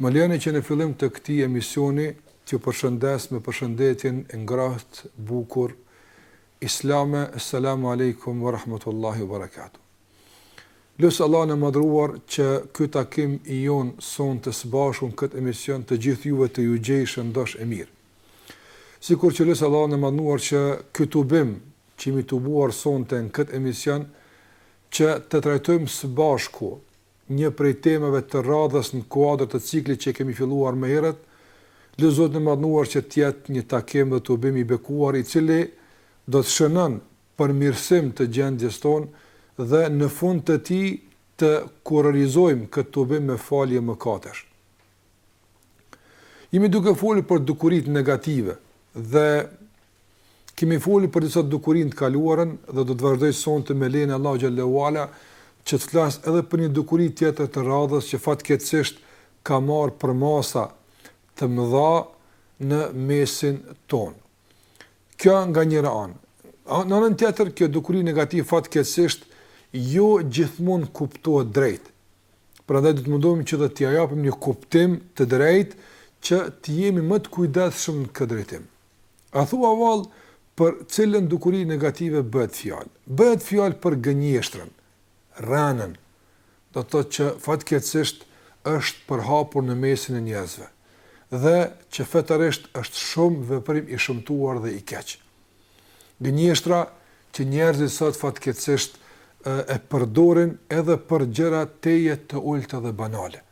Më lejoni që në fillim të këtij emisioni t'ju përshëndes me përshëndetjen e ngrohtë, të bukur islame, Esselamu Alejkum ve Rahmetullahi ve Berekatuh. Lus Allahun e Madhëruar që ky takim i jonë sonte së bashku në këtë emision të gjithë juve të ju gjejë shëndoshë e mirë. Sikur që lus Allahun e Madhëruar që ky tubim që jemi tubuar sonte në këtë emision që të trajtojmë së bashku një prej temave të radhës në kuadër të ciklit që e kemi filluar më herët, lus Zotin e Madhëruar që të jetë një takim dhe tubim i bekuar i cili do të shënon përmirësim të gjendjes tonë dhe në fund të tij të kurorëzojmë këtë tubim me falje mëkatesh. Jemi duke folu për dukuritë negative dhe kemi folu për disa dukuri në të kaluarën dhe do të vazhdoj sonte me lejen e Allahut xhele ue ala që të flas edhe për një dukuri tjetër të radhës që fatkeqësisht ka marrë përmasa të mëdha në mesin tonë. Kjo nga njëra anë. Në anën tjetër, kjo dukuri negative fatkeqësisht jo gjithmonë kuptohet drejt. Prandaj do të mundohemi që edhe t'ia japim një kuptim të drejtë që të jemi më të kujdesshëm në këtë drejtim. A thua vallë për cilën dukuri negative bëhet fjalë? Bëhet fjalë për gënjeshtrën, rrenën, do të thotë që fatkeqësisht është përhapur në mesin e njerëzve dhe që fetarisht është shumë veprim i shëmtuar dhe i keq. Gënjeshtra që njerëzit sot fatkeqësisht e përdorin edhe për gjëra tejet të ulëta dhe banale.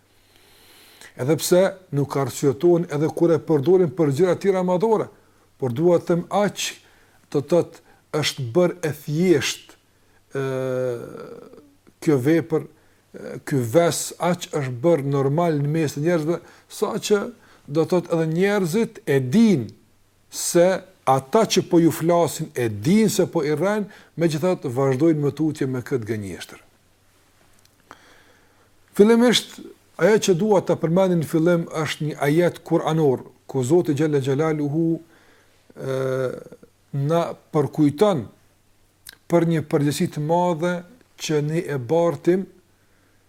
Edhe pse nuk arsyetohen edhe kur e përdorin për gjëra të tjera madhore, por dua të them aq do të thotë është bërë e thjeshtë kjo vepër, ky ves aq është bërë normal në mes të njerëzve, sa që do të thotë edhe njerëzit e dinë se ata që po ju flasin e dinë se po i rrenë, megjithatë vazhdojnë më tutje me këtë gënjeshtër. Fillimisht ajo që dua ta përmend në fillim është një ajet kuranor ku Zoti xhalla xhalaluhu ë na përkujton për një përgjegjësi të madhe që ne e bartim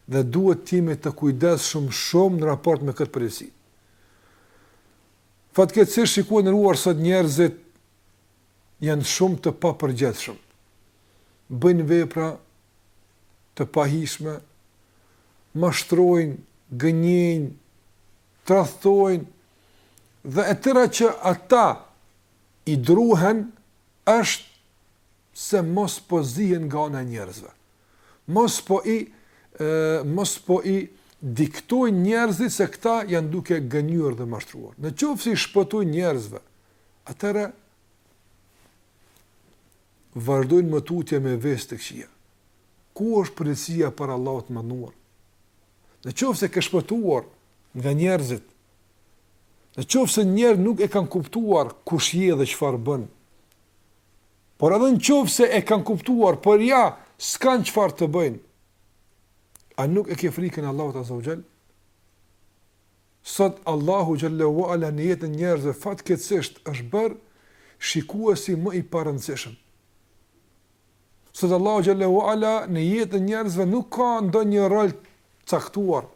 dhe duhet të jemi të kujdesshëm shumë në raport me këtë përgjegjësi. Fatkeqësisht shikues i nderuar sot njerëzit janë shumë të papërgjegjshëm. Bëjnë vepra të pahijshme, mashtrojnë, gënjejnë, tradhtojnë dhe e tëra që ata i druhen është se mos po zihen nga ana e njerëzve. Mos po i mos po i diktojnë njerëzit se këta janë duke gënjur dhe mashtruar. Në qoftë se i shpëtojnë njerëzve, atëherë vazhdojnë më tutje me vese të këqia. Ku është përgjegjësia para Allahut të Madhëruar? Në qoftë se ke shpëtuar nga njerëzit, Në qoftë se njerëzit nuk e kanë kuptuar kush je dhe çfarë bën, por edhe në qoftë se e kanë kuptuar, por ja, s'kanë çfarë të bëjnë, a nuk e ke frikën Allahut Azza wa Jall? Sot Allahu Jalla wa Ala në jetën e njerëzve fatkeqësisht është bërë shikuesi më i parëndësishëm. Sot Allahu Jalla wa Ala në jetën e njerëzve nuk ka ndonjë rol të caktuar,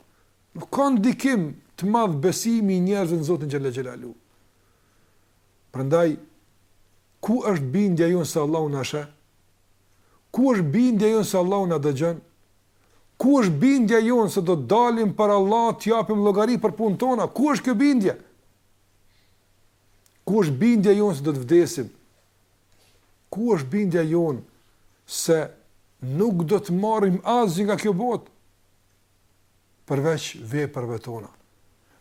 Nuk ka ndikim të madh besimi i njerëzve në Zotin xhalla xhelalu. Prandaj ku është bindja jonë se Allahu na sheh? Ku është bindja jonë se Allahu na dëgjon? Ku është bindja jonë se do të dalim para Allahut të japim llogari për punët tona? Ku është kjo bindje? Ku është bindja jonë se do të vdesim? Ku është bindja jonë se nuk do të marrim asgjë nga kjo botë? përveç veprave tona.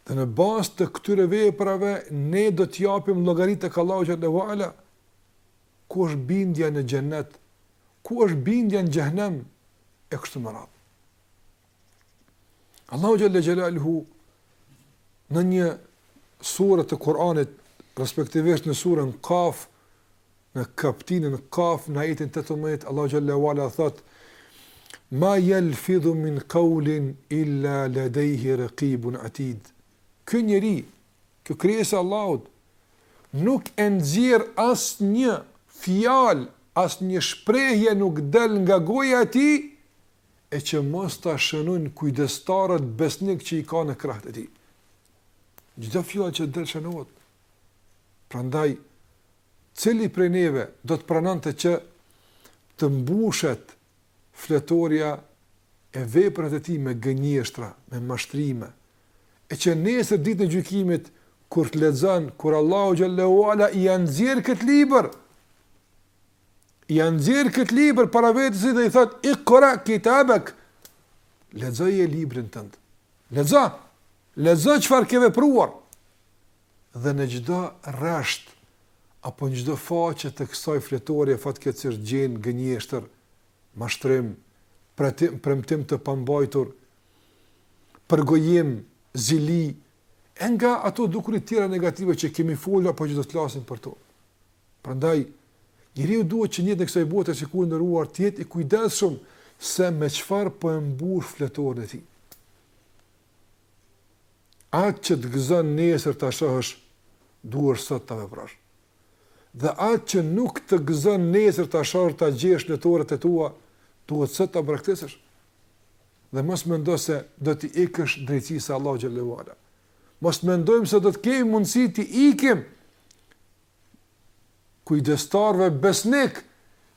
Dhe në bazë të këtyre veprave ne do të japim llogari tek Allahu xhalla uala. Ku është bindja në xhennet? Ku është bindja në xhehenem? E kështu me radhë. Allahu xhalla xhelaluhu në një sure të Kur'anit, respektivisht në surën Kaf, Në kaptinën Kaf në ajetin tetëmbëdhjetë Allahu xhalla uala thotë, Ma yalfidhu min kaulin illa ladejhi raqibun atid. Ky njeri, kjo krijesë e Allahut, nuk e nxjerr asnjë fjalë, asnjë shprehje nuk del nga goja e tij e që mos ta shënojnë kujdestarët besnikë që i ka në krahët e tij. Çdo fjalë që del shënohet. Prandaj Cili prej neve do të pranonte që të mbushet fletorja e veprave të tij me gënjeshtra, me mashtrime, e që nesër ditën e gjykimit kur të lexon, kur Allahu xhalla uala ia nxjerr këtë libër, ia nxjerr këtë libër para vetes dhe i thotë ikra kitabak lexoje librin tënd. Lexo. Lexo çfarë ke vepruar. Dhe në çdo rresht apo në çdo faqe të kësaj fletoreje fatkeqësisht gjen gënjeshtër, mashtrim, pretim, premtim të pambajtur, përgojim, zili e nga ato dukuri të tjera negative që kemi folur apo që do të flasim për to. Prandaj njeriu duhet që në jetën e kësaj bote shikues i nderuar të jetë i kujdesshëm se me çfarë po e mbush fletoren e tij. Atë që të gëzon nesër ta shohësh, duhet sot ta veprosh. Dhe atë që nuk të gëzon nesër ta shohësh ta gjesh në fletoret e tua, duhet sot ta braktisësh. Dhe mos mendo se do t'i ikësh drejtësisë së Allahut xhelle ue ala. Mos mendojmë se do të kemi mundësi t'i ikim kujdestarëve besnikë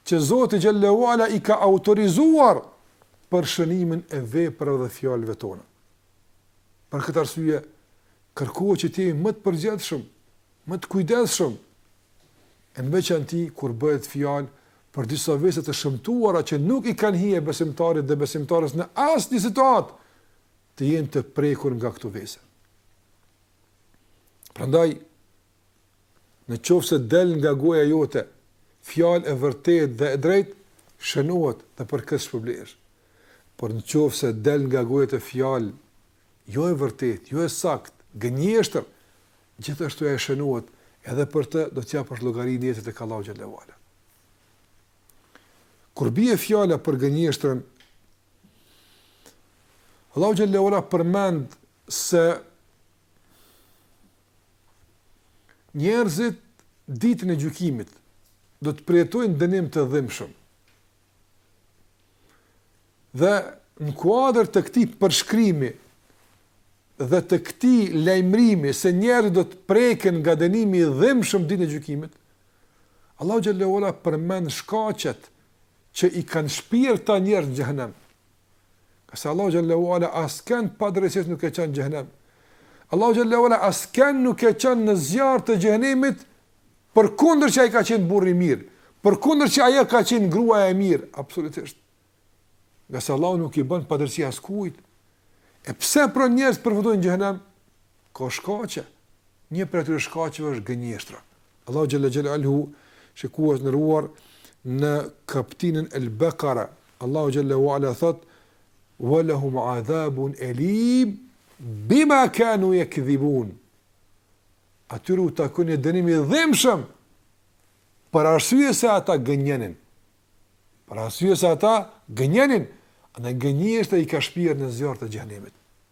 që Zoti xhelle ue ala i ka autorizuar për shënimin e veprave dhe fjalëve tona. Për këtë arsye kërkohet që të jemi më të përgjegjshëm, më të kujdesshëm e në veçanti kur bëhet fjalë për disa vese të shëmtuara që nuk i kanë hije besimtarit dhe besimtares në asnjë situatë të jenë të prekur nga këto vese. Prandaj, Në qoftë se del nga goja jote fjalë e vërtetë dhe e drejtë, shënohet dhe për këtë shpërblehesh. Por në qoftë se del nga goja jote fjalë jo e vërtetë, jo e saktë, gënjeshtër, gjithashtu ajo shënohet edhe për të do të japësh llogari nesër tek Allahu xhelle ue ala. Kur bie fjala për gënjeshtrën Allahu xhelle ue ala përmend se Njerëzit ditën e gjykimit do të përjetojnë dënim të dhimbshëm. Dhe në kuadër të këtij përshkrimi dhe të këtij lajmërimi se njerëzit do të preken nga dënimi i dhimbshëm ditën e gjykimit, Allahu xhelle ue ala përmend shkaqet që i kanë shpirë ata njerëz në xhehenem. Ngase Allahu xhelle ue ala askën padrejtësisht nuk e çon në xhehenem. Allahu xhelle ue ala askën nuk e çon në zjarr të xhehenemit përkundër që ai ka qenë burrë i mirë, përkundër që ajo ka qenë grua e mirë, absolutisht. Ngase Allahu nuk i bën padrejtësi askujt. E pse pra njerëz përfundojnë në xhehenem? Ka shkaqe, një prej atyre shkaqeve është gënjeshtra. Allahu xhelle xhelaluhu, shikues i nderuar, në kaptinën El-Bekara, Allahu xhelle ue ala thotë: "Wa lahum adhabun alim bima kanu yakdhibun." Atyre u takon një dënim i dhimbshëm për arsye se ata gënjenin. Për arsye se ata gënjenin, gënjeshtra i ka shpirë në zjarr të xhehenemit.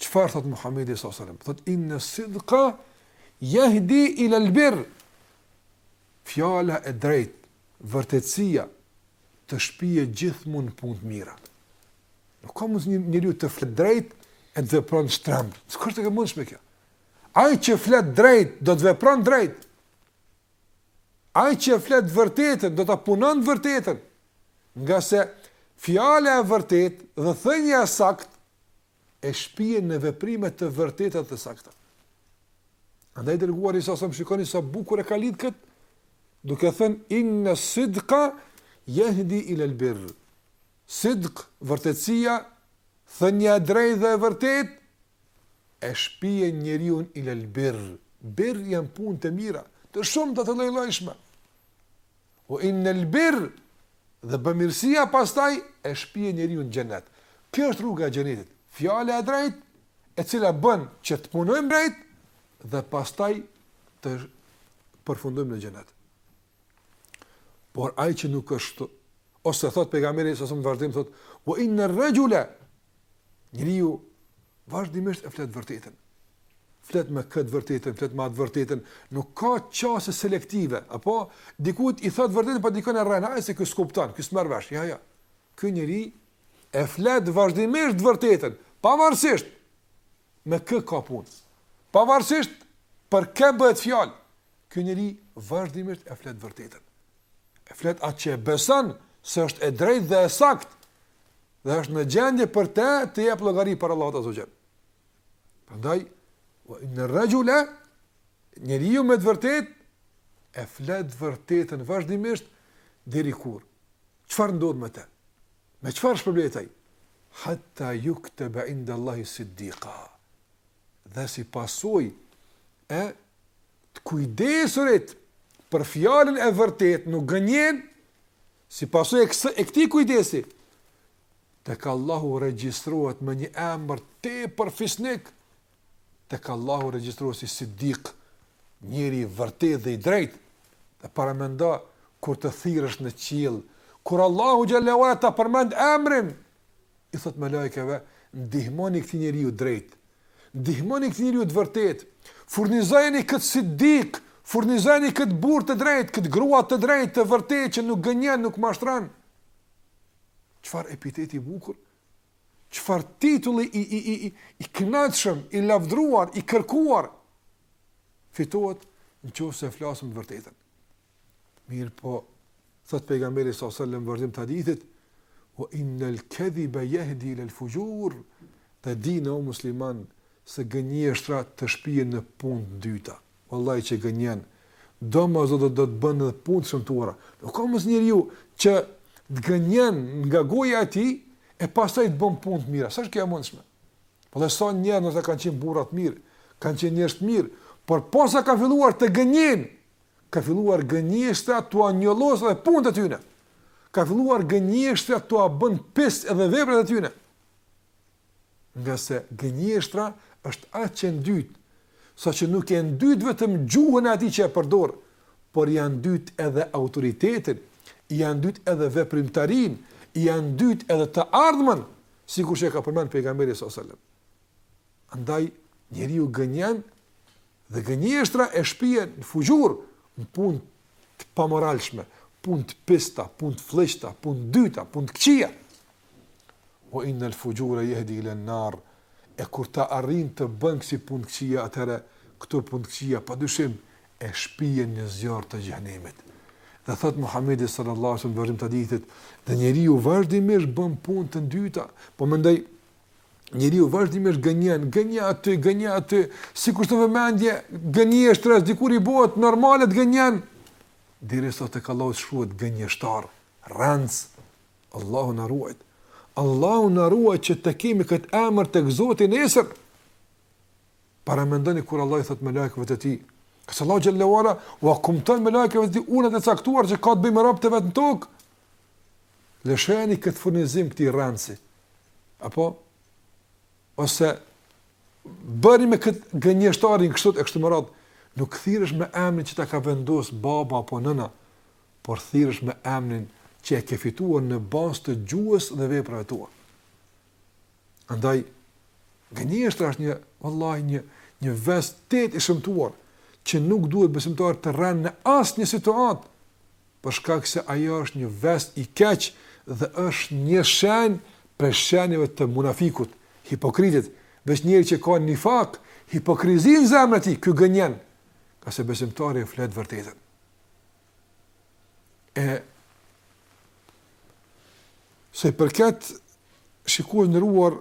Çfarë thot Muhamedi sallallahu alaihi wasallam? Thot inna sidqa yahdi ila albir. Fjala e drejtë, vërtetësia të shpije gjithmonë në punë të mira. Nuk ka mundësi njeriu të flet drejt e të vepron shtrembër. S'ka qysh është e mundshme kjo? Ai që flet drejt do të vepron drejt. Ai që flet vërtetën do ta punon vërtetën. Ngase fjala e vërtet dhe thënia e sakt e shpie në veprime të vërteta e të sakta. Andaj i Dërguari alejhi selam shikoni sa bukur e ka lidhë këtë, duke thënë, inne sidka jehdi ilel birr. Sidk, vërtetësia, thënja e drejtë dhe e vërtetë, e shpije njeriun ilel birr. Birr janë punët e mira, të shumta, të llojllojshme. Ue innel birr dhe bëmirësia pastaj e shpie njeriun në xhenet. Kjo është rruga e xhenetit. Fjala e drejtë e cila bën që të punojmë drejt dhe pastaj të përfundojmë në xhenet. Por ai që nuk është ose thot pejgamberi alejhi selam në vazhdim thot wa inna ar-rajula Njeriu vazhdimisht e flet vërtetën. Flet me këtë vërtetën, flet me atë vërtetën. Nuk ka qasje selektive. Apo, dikut i thotë vërtetën, apo dikën e rrënë. Hajt se ky s'kupton, ky s'merr vesh. Jo, jo. Ky njeri e flet vazhdimisht vërtetën. Pavarësisht, me kë ka punë. Pavarësisht, për kë bëhet fjalë. Ky njeri vazhdimisht e flet vërtetën. E flet atë që e beson, se është e drejtë dhe e saktë dhe është në gjendje për të të jep llogari para Allahut azza wa xhal. Prandaj wa inna ar-rajula njeriu me të vërtet e flet vërtetën vazhdimisht deri kur. Çfarë ndodh me të? Me çfarë shpërblehet ai? Hatta yuktaba inda Allahi siddiqa. dhe si pasojë e të kujdesurit për fjalën e vërtetë nuk gënjen, si pasojë e kësë e këtij kujdesi tek Allahu regjistrohet me një emër tepër fisnik, tek Allahu regjistrohet si Siddiq, njeri i vërtetë dhe i drejtë. Dhe paramendo kur të thirrësh në qiell, kur Allahu xhelle ue ala ta përmend emrin i thot melaikeve, ndihmoni këtij njeriu të drejt, ndihmoni këtij njeriu të vërtet, furnizojeni këtë siddik, furnizojeni këtë burr të drejt, këtë grua të drejt, të vërtet që nuk gënjen, nuk mashtron. Çfarë epiteti i bukur? Çfarë titulli i i i i i kënaqshëm, i lavdruar, i kërkuar? Fitohet në qoftë se e flasim të vërtetën. Mirpo thot pejgamberi s.a.s. në vazhdim të hadithit wa inna al kadhiba yahdi ila al fujur ta dina o musliman se gënjeshtra të shpien në punë të ndyta wallahi që gënjen domosdo do të bën edhe punë të shëmtuara nuk ka mundësi njeriu që të gënjen nga goja e tij e pastaj të bën punë të mira sa është kjo e mundshme po dhe sa njerëz ndoshta kanë qenë burra të mirë kanë qenë njerëz të mirë por posa kanë filluar të gënjejnë Ka filluar gënjeshtra t'ua njollos edhe punët e tyne. Ka filluar gënjeshtra t'ua bën pis edhe veprat e tyne. Ngase gënjeshtra është aq e ndytë, saqë nuk e ndyt vetëm gjuhën e atij që e përdor, por ia ndyt edhe autoritetin, ia ndyt edhe veprimtarinë, ia ndyt edhe të ardhmen, sikur që e ka përmend pejgamberi s.a.s. Andaj njeriu gënjen dhe gënjeshtra e shpien në fuxhur, në punë të pamoralshme, punë të pista, punë të flliqta, punë të ndyta, punë të këqia. Wa inna al fujura yahdi ila al nar, e kur të arrin të bënë kësi punë të këqia, atëherë, këto punë të këqia, pa dyshim, e shpien në zjarr të xhehnemit. Dhe thot Muhamedi sallallahu alaihi wasallam në vazhdim të hadithit, dhe njeriu vazhdimisht bën punë të ndyta, po mendoj njeriu vazhdimisht gënjen, gënjen aty, gënjen aty, s'i kushton vëmendje gënjeshtrës, dikur i bëhet normale të gënjen, derisa tek Allahu shkruhet gënjeshtar, rrenës, Allahu na ruajt, Allahu na ruajt që të kemi këtë emër tek Zoti nesër, paramendoni kur Allahu i thot melaikeve të tij, ngase Allahu xhelle ve ala ua kumton melaikeve të tij, punët e caktuara që ka të bëjë me robt e vet në tokë, Lëshojani këtë furnizim këtij rrenësi. Apo? Ose, bëni me këtë gënjeshtarin kështu e kështu me radhë, nuk thirresh me emnin që ta ka vendosë baba apo nëna, por thirresh me emnin që e ke fituar në bazë të gjuhës dhe veprave tua. Andaj, gënjeshtra është një, vëllaj, një, një ves tepër i shëmtuar, që nuk duhet besimtari të rrenë në asnjë situatë, për shkak se ajo është një ves i keq dhe është një shenjë prej shenjave të munafikut, hipokritit, veç njeri që ka nifak, hipokrizi në zemër të tij, ky gënjen, ngase besimtari e flet të vërtetën. E sa i përket, shikues i nderuar,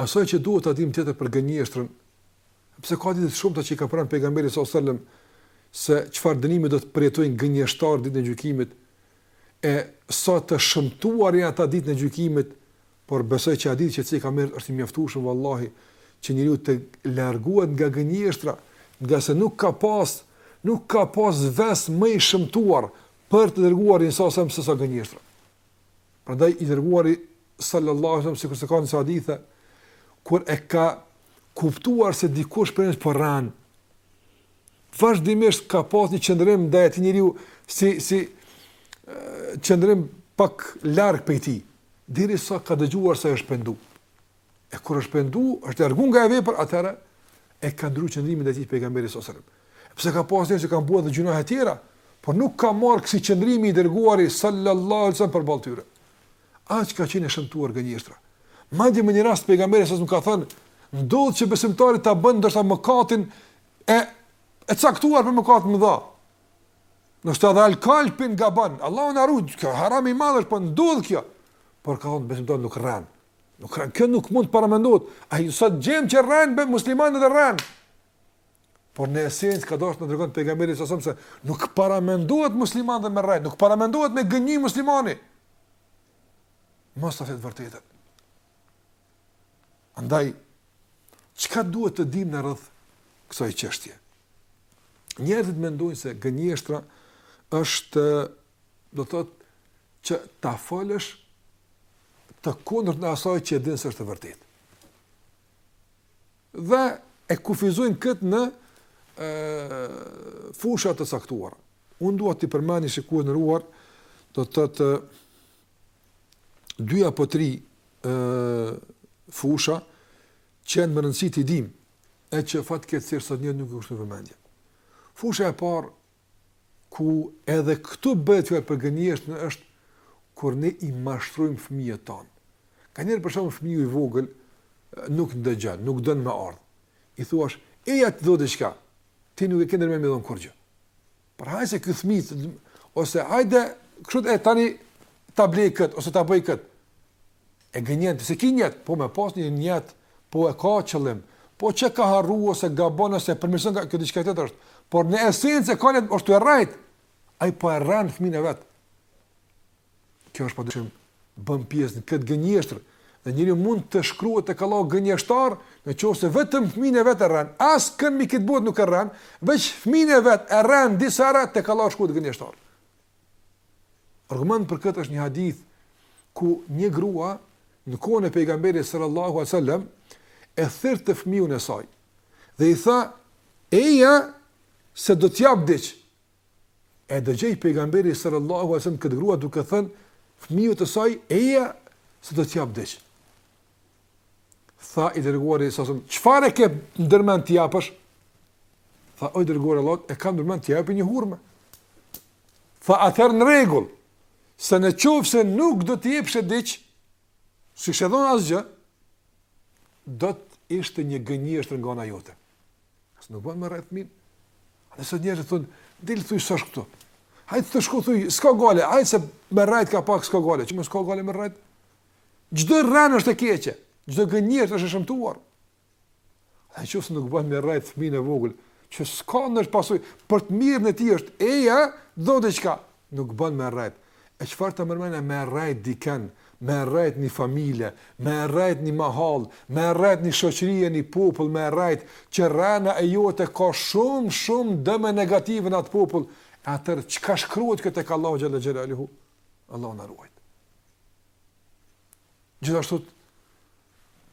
asaj që duhet ta dimë tjetër për gënjeshtrën, sepse ka hadithe të shumta që i ka pranë pejgamberi s.a.s. se çfarë dënimi do të përjetojnë gënjeshtarët ditën e gjykimit, e sa të shëmtuar janë ata ditën e gjykimit, por besoj që hadithi që cekëm më herët është i mjaftueshëm vallahi që njeriu të largohet nga gënjeshtra, ngase nuk ka pas, nuk ka pas ves më i shëmtuar për të dërguarin s.a.s. sesa gënjeshtra. Prandaj i dërguari sallallahu alaihi wasallam sikurse ka në disa hadithe kur e ka kuptuar se dikush prej tyre po rren vazhdimisht ka pas një qëndrim ndaj atij njeriu si si qëndrim pak larg prej tij, derisa ka dëgjuar se është pendu. E kur është pendu, është largu nga ajo vepër, atëherë e ka ndrru qëndrimin ndaj tij pejgamberi sallallahu alajhi wasallam. Pse ka pas njerëz që kanë bo edhe gjynahe të tjera, por nuk ka marrë kësi qëndrimi i dërguari sallallahu alajhi wasallam përballë tyre. Aq ka qenë e shëmtuar gënjeshtra. Madje në një rast pejgamberi s.a.s. ka thënë, ndodh që besimtari ta bën ndoshta mëkatin e e caktuar prej mëkateve të mëdha. Ndoshta edhe alkool pin, gabon, Allahu na ruajt, kjo haram i madhë është, po ndodhë kjo. Por ka thonë, besimtari nuk rren. Nuk rren, kjo nuk mund të paramendohet. Ani se sot gjejmë që rren, be musliman edhe rren. Por në esencë ka dasht të na tregon pejgamberi s.a.s. se nuk paramendohet musliman dhe me rrejt, nuk paramendohet me gënjy muslimani. Mos e flet të vërtetën. Andaj, çka duhet të dimë ne rreth kësaj çështje? Njerëzit mendojnë se gënjeshtra është, do të thotë, që ta folësh të kundërtën e asaj që e din se është e vërtetë. Dhe e kufizojnë këtë në fusha të caktuara. Unë dua t'i përmendi shikues të nderuar, do të thotë dy apo tri ë fusha që janë me rëndësi t'i dimë, e që fatkeqësisht sot njerëzit nuk i kushtojnë vëmendje. Fusha e parë ku edhe këtu bëhet fjalë për gënjeshtër është kur ne i mashtrojmë fëmijët tanë. Kanjëherë për shembull fëmiju i vogël nuk na dëgjon, nuk don me ardhë. I thuash, eja të jap diçka, ti nuk e ke ndërmend me i dhënë kurgjë. Por hajt se ky është fëmijë, ose hajde, se tani ta blej këtë, ose ta bëj këtë. E gënjen ti s'e ki njet, po me pas një njet, po e ka qëllim, po që ka harru ose gabon ose e përmirëson kjo diçka tjetër është, por në esencë e ka njet me e rrejt. Ai po e rren fëmin e vet. Kjo është padyshim bën pjesë në këtë gënjeshtër dhe njeriu mund të shkruhet tek Allahu gënjeshtar në qoftë se vetëm fëmin e vet e rren. Askënd mbi këtë botë nuk e rren, veç fëmin e vet e rren disa herë tek Allahu shkruhet gënjeshtar. Argument për këtë është një hadith ku një grua në kohën e pejgamberit sallallahu alajhi wasallam e thirrte fmijun e saj dhe i tha eja se do të jap diç. E dëgjoi pejgamberi sallallahu alajhi wasallam këtë grua duke thënë fmijut të saj eja se do të jap diç. Tha i dërguari sallallahu alajhi wasallam, çfarë ke ndërmend t'i japësh? Tha o i dërguari i Allahut, e kam ndërmend t'i jap një hurmë. Tha atëherë në rregull, se në qoftë se nuk do t'i jepshe diç, s'ishe dhon asgjë, do të ishte një gënjeshtër nga ana jote. As nuk bën me rrejt fmin. Dhe sot njerëzit thon, dil thuj s'a këtu. Hajt të shko thuj, s'ka gajle, hajt se me rrejt ka pak s'ka gajle, çmë s'ka gajle me rrejt. Çdo rrenë është e keqe, çdo gënjeshtër është e shëmtuar. Në qoftë se nuk bën me rrejt fëmin e vogël, që s'ka ndonjë pasojë, për të mirën e tij është, eja, do diçka, nuk bën me rrejt. E çfarë të mërmene me rrejt dikën, me rrejt një familje, me rrejt një mahal, me rrejt një shoqëri, një popull, me rrejt, që rrena e jote ka shumë, shumë dëme negative në atë popull, atëherë çka shkruhet kjo tek Allahu xhel-le xhela Allahu na ruajt. Gjithashtu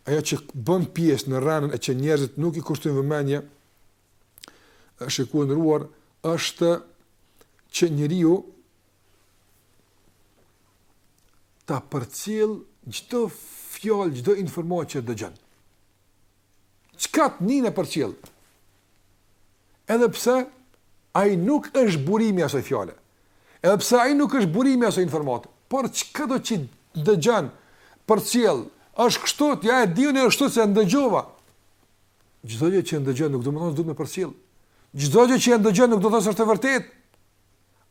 ajo që bën pjesë në rrenën e që njerëzit nuk i kushtojnë vëmendje, shikues të nderuar, është që njeriu ta përcjell çdo fjalë, çdo informatë që dëgjon. Çka të nin e përcjell. Edhe pse ai nuk është burimi i asaj fjale. Edhe pse ai nuk është burimi i asaj informate. Por çkado që dëgjon përcjell. Është kështu, ja e diun e ashtu se ndëgjova. Çdo gjë që ndëgjon nuk do të thotë duhet me përcjell. Çdo gjë që ndëgjon nuk do të thotë se është e vërtetë.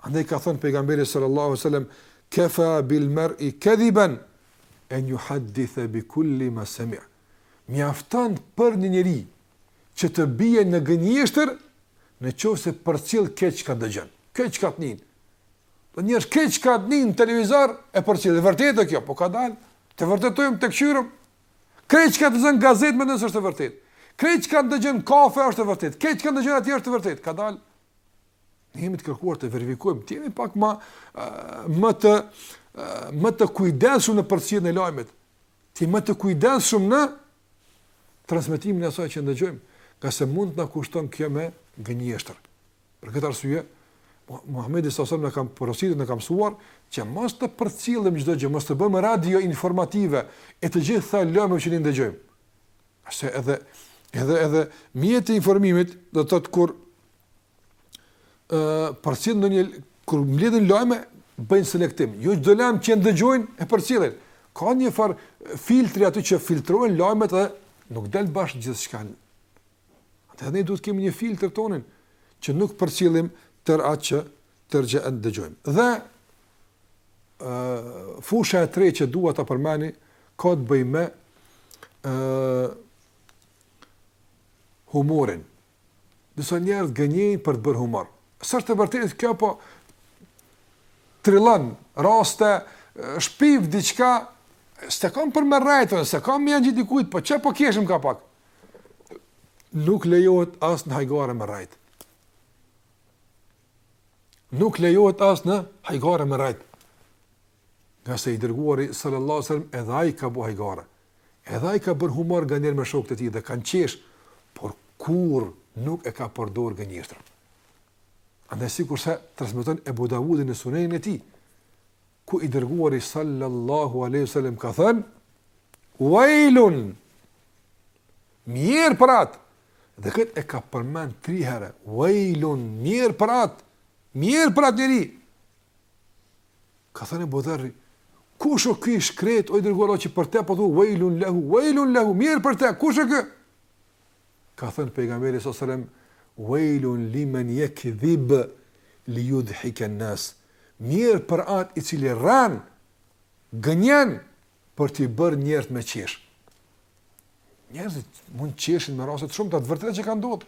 Andaj ka thënë pejgamberi sallallahu alajhi wasallam, "Kafa bil mar'i kadiban an yuhaddith bi kulli ma sami'a." Mjafton për një njeri që të bie në gënjeshtër në qoftë se përcjell krejt çka dëgjon, krejt çka të nin. Do njerëz krejt çka të nin në televizor e përcjell. E vërtetë kjo, po ka dalë. Ta vërtetojmë, ta kqyrim. Krejt çka lexon gazetë mendon se është e vërtetë. Krejt çka dëgjon kafe është e vërtetë. Krejt çka dëgjon atje është e vërtetë. Ka dalë Ne jemi të kërkuar të verifikojmë, të jemi pak më më të më të kujdesshëm në përcjelljen e lajmit. Të jemi më të kujdesshëm në transmetimin e asaj që ndëgjojmë, ngase mund të na kushton kjo me gënjeshtër. Për këtë arsye, Muhamedi sallallahu alajhi wasallam na ka porositur, na ka mësuar që mos të përcjellim çdo gjë, mos të bëhemi radio informative e të gjitha lajmeve që ne i ndëgjojmë. Ase edhe edhe edhe mjeti i informimit do të thotë kur ë uh, përcjell ndonjë kur mbledhin lajme bëjnë selektim. Jo çdo lajm që ndëgjojnë e përcjellin. Ka një far filtri aty që filtrojnë lajmet dhe nuk del bash gjithçka. Atëherë ne duhet të kemi një filtr tonin që nuk përcjellim tër atë që tër që e ndëgjojmë. Dhe fusha e tretë që dua ta përmendi ka të bëjë me ë humorin. Disa njerëz gënjejnë për të bërë humor. S'është e vërtetë kjo, po trillon raste, shpif diçka, s'e kam për me rrejtun, s'e kam me ia ngjit dikujt, po qe po keshim ka pak. Nuk lejohet as në hajgare me rrejt. Nuk lejohet as në hajgare me rrejt. Ngase i dërguari sallallahu alaihi wasallam edhe ai ka bu hajgare. Edhe ai ka bërë humor nganjëherë me shokët e tij dhe kanë qesh, por kurrë nuk e ka përdor gënjeshtrën. Andaj sikurse transmeton Ebu Davudi në Sunenin e tij, ku i dërguari sallallahu alaihi wasallam ka thënë Wailun Mjer për atë dhe këtë e ka përmend 3 herë Wailun mjer për atë mjer për atë njeri ka thënë Ebu Dherri kush o ky i shkret o i dërguar që për të po thu Wailun lahu Wailun lahu mjer për të kush o ky Ka thënë pejgamberi sallallahu alajhi wasallam, "Wailun limen yakdhib li yudhhik an-nas." Mjer për atë i cili rren, gënjen për t'i bërë njerëz me qesh. Njerëzit mund të qeshin me raste të shumta të vërteta që kanë ndodhur,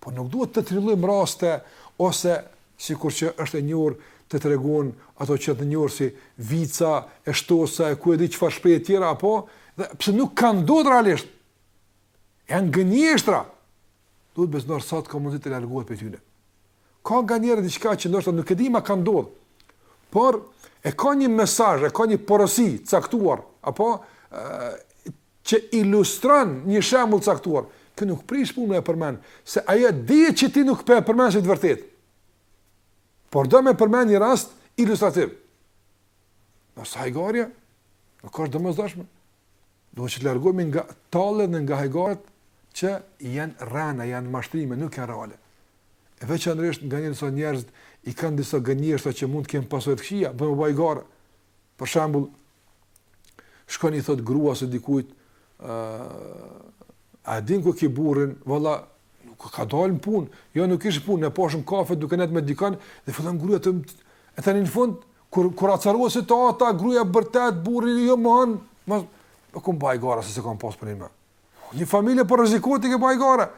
por nuk duhet të trillojmë raste ose sikur që është e njohur të tregojnë ato që njihen si vica e shtosa e ku e di çfarë shprehje tjera apo dhe pse nuk kanë ndodhur realisht. Janë gënjeshtra! Duhet besimtari sa të ketë mundësi të largohet prej tyre. Ka nganjëherë diçka që ndoshta nuk e dim a ka ndodhur. Por e ka një mesazh, e ka një porosi të caktuar, apo ë që ilustron një shembull të caktuar. Kjo nuk prish punë me e përmend, se ajo dihet që ti nuk po e përmend si të vërtetë. Por do me përmend një rast ilustrativ. Nëse hajgarja nuk është e domosdoshme, duhet të largohemi nga talljet dhe nga hajgaret që janë rrena, janë mashtrime, nuk janë reale. E veçanërisht nganjëherë disa njerëzit i kanë disa gënjeshtra që mund të kenë pasoja të këqija, bëjnë me hajgare. Për shembull, shkon i thot gruas së dikujt, a din ku e ki burrin, valla, nuk ka dalë në punë, jo nuk ish n'punë, e pashë n'kafe duke nejt me dikan, dhe fillon gruaja të më, e tani në fund, Kur kur acarohet situata, gruaja bërtet, burri jo mahi, more kam ba hajgare se s'e kam pas përnime. Një familje po rrezikon ti ke ba hajgare.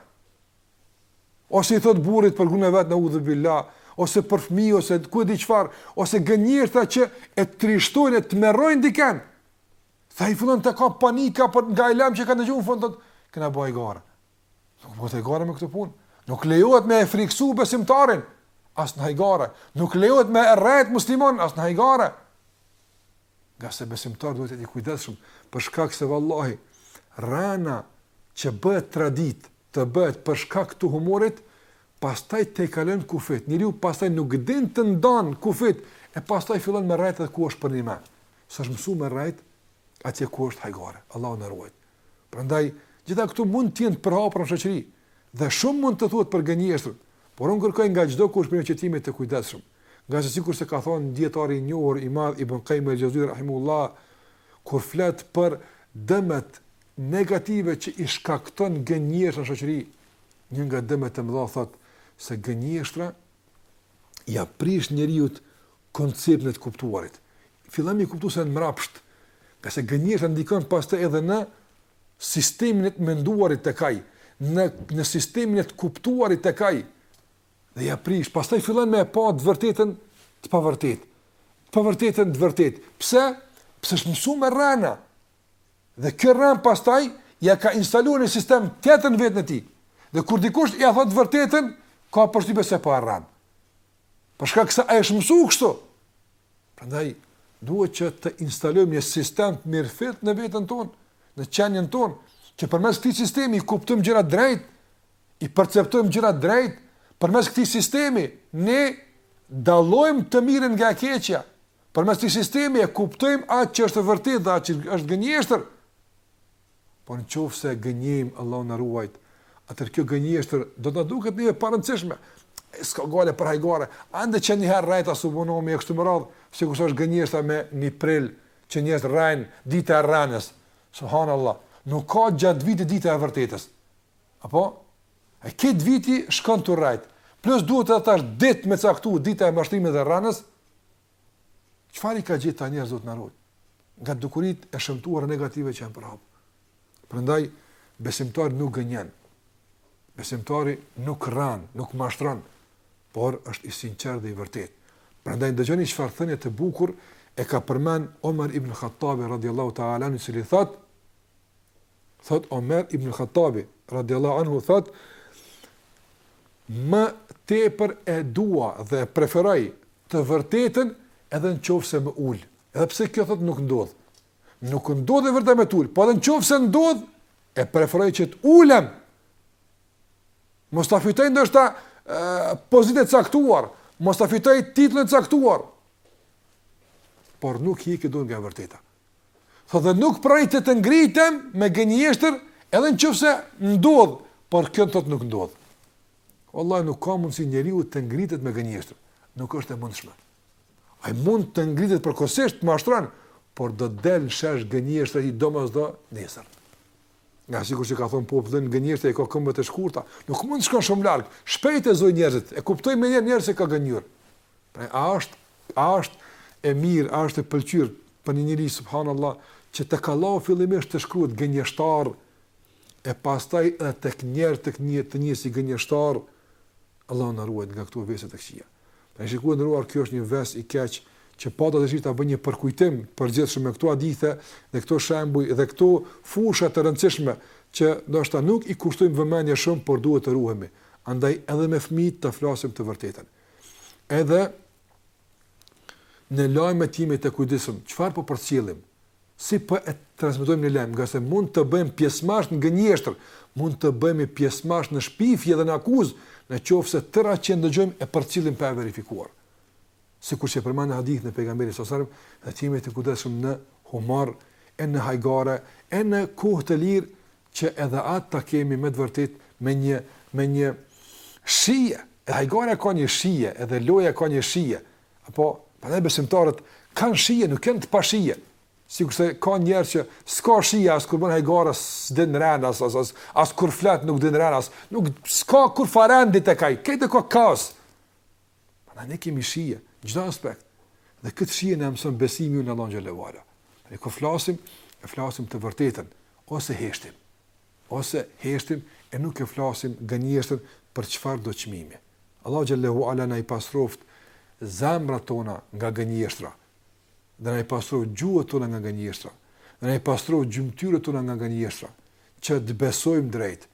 Ose i thot burrit për grunë vet naudhubillah, ose për fëmijë ose ku e di çfarë, ose gënjeshtra që e trishtojnë, e tmerrojnë dikën. Sa i fillon dikujt panika për nga një lajm që kanë dëgjuar n'fund thot, kena ba hajgare. Nuk bohet hajgare me këtë punë. Nuk lejohet me e friksu besimtarin, as në hajgare. Nuk lejohet me e rrejt muslimanin, as në hajgare. Ngase besimtari duhet të jetë i kujdesshëm, për shkak se vallahi, rrena që bëhet tradit, të bëhet për shkak të humorit, pastaj t'i kalon kufit. Njeriu pastaj nuk din t'i ndan kufit, e pastaj fillon me rrejt edhe ku është përnime. Se është mësu me rrejt, atje ku është hajgare. Allahu na ruajt. Prandaj, gjitha këto mund të jenë të përhapura në shoqëri dhe shumë mund të thuhet për gënjeshtrën, por unë kërkoj nga çdokush që të jemi të kujdesshëm. Ngase sikurse ka thonë dijetari i njohur i madh Ibn Qayyim al-Jawzi rahimehullah kur flet për dëmet negative që i shkakton gënjeshtra në shoqëri, një nga dëmet e mëdha thot se gënjeshtra ia prish njeriut konceptin e të kuptuarit. Fillon me i kuptu senet mrapsht, ngase gënjeshtra ndikon pastaj edhe në sistemin e të menduarit tek ai, në në sistemin e të kuptuarit tek ai dhe ia prish, pastaj fillon me e pa të vërtetën të pavërtetë, të pavërtetën të vërtetë. Pse? Pse është mësuar me rrena. Dhe kjo rren pastaj ia ka instaluar një sistem tjetër në veten e tij. Dhe kur dikush ia thotë të vërtetën, ka përshtypje se po e rren. Për shkak se ai është mësuar kështu. Prandaj duhet që të instalojmë një sistem të mirëfillt në veten tonë, në qenien tonë, që përmes këtij sistemi i kuptojmë gjërat drejt, i perceptojmë gjërat drejt, përmes këtij sistemi ne dallojmë të mirën nga e keqja. Përmes këtij sistemi e kuptojmë atë që është e vërtetë dhe atë që është gënjeshtër. Por në qoftë se gënjejmë, Allahu na ruajt, atëherë kjo gënjeshtër do të na duket neve e parëndësishme, e s'ka gajle për hajgare, hajde qe njëherë rrejta s'u bo nami e kështu me radhë, sikurse është gënjeshtra me një prill që njerëzit rrejnë dita e rrenës, subhanAllah, nuk ka gjatë vitit dita e vërtetës, apo? E krejt viti shkon tu rrejtë, plus duhet edhe tash një ditë me caktu, dita e mashtrimit dhe rrenës, Çfarë i ka gjetë këta njerëz Zoti na rujt? Nga dukurit e shëmtuara negative që janë përhapë. Prandaj, besimtari nuk gënjen, besimtari nuk rren, nuk mashtran, por është i sinqert dhe i vërtet. Prandaj, ndëgjoni çfarë thënie të bukur e ka përmend Omer ibn Khattavi radiallahu ta'ala anhu i cili thotë, thotë Omer ibn Khattabi, radiallahu anhu, thotë, më tepër e dua dhe e preferoj të vërtetën edhe në qoftë se më ul, edhe pse kjo thotë nuk ndodh, nuk ndodh e vërteta me të ul, por edhe në qoftë se ndodh, e preferoj që të ulem, mos ta fitoj ndoshta pozitën e caktuar, mos ta fitoj titullin e caktuar, por nuk heq dorë nga e vërteta. Thotë dhe nuk preferoj të ngritem me gënjeshtër edhe në qoftë se ndodh, por kjo thotë nuk ndodh. Vallahi nuk ka mundësi njeriu të ngritet me gënjeshtër. Nuk është e mundshme. Ai mund të ngritet përkohësisht, mashtron, por do të del në shesh gënjeshtra domosdo nesër. Na sikur që ka thënë populli ynë gënjeshtra i ka këmbët e shkurta, nuk mund të shkon shumë larg. Shpejt e zënë njerëzit, e kuptojnë njerëzit që ka gënjyer. Pra a është a është e mirë, a është e pëlqyer për një njeri subhanallah që tek Allahu fillimisht të shkruhet gënjeshtar e pastaj edhe tek njerëzit të njihet si gënjeshtar Allahu na ruajt nga këto vese të këqija. E shikues të nderuar kjo është një ves i keq që pata dëshirë ta bëj një përkujtim të përgjithshëm me këto hadithe dhe këto shembuj dhe këto fusha të rëndësishme që ndoshta nuk i kushtojmë vëmendje shumë por duhet të ruhemi andaj edhe me fëmijët ta flasim të vërtetën edhe në lajme të jemi të kujdesshëm çfarë po përcjellim si po e transmetojmë një lajm, ngase mund të bëhemi pjesëmarrës në gënjeshtër, mund të bëhemi pjesëmarrës në shpifje dhe në akuzë, në qoftë se tërë atë që dëgjojmë e përcjellim pa e verifikuar. Sikur që përmendëm hadithin e pejgamberit sa selam, të jemi të kujdesshëm në humor e në hajgare e në kohë të lirë që edhe atë ta kemi me të vërtetë me një me një shije. Edhe hajgarja ka një shije, edhe loja ka një shije. Apo, prandaj besimtarët kanë shije, nuk janë të pashije. Sikurse ka njerëz që s'ka shije as kur bën hajgare, s'din rend as as as, as kur flet nuk din rend as, nuk s'ka kurrfarë rendi tek ai. Veç ka kaos. Prandaj ne kemi shije në çdo aspekt. Dhe këtë shije na mëson besimi në Allahun xhele ue ala. Ne kur flasim, e flasim të vërtetën ose heshtim. Ose heshtim e nuk e flasim gënjeshtrën për çfarëdo çmimi. Allahu xhele ue ala na i pastroftë zemrat tona nga gënjeshtra, dhe na i pastroftë gjuhët tona nga gënjeshtra, dhe na i pastroftë gjymtyrët tona nga gënjeshtra, që të besojmë drejt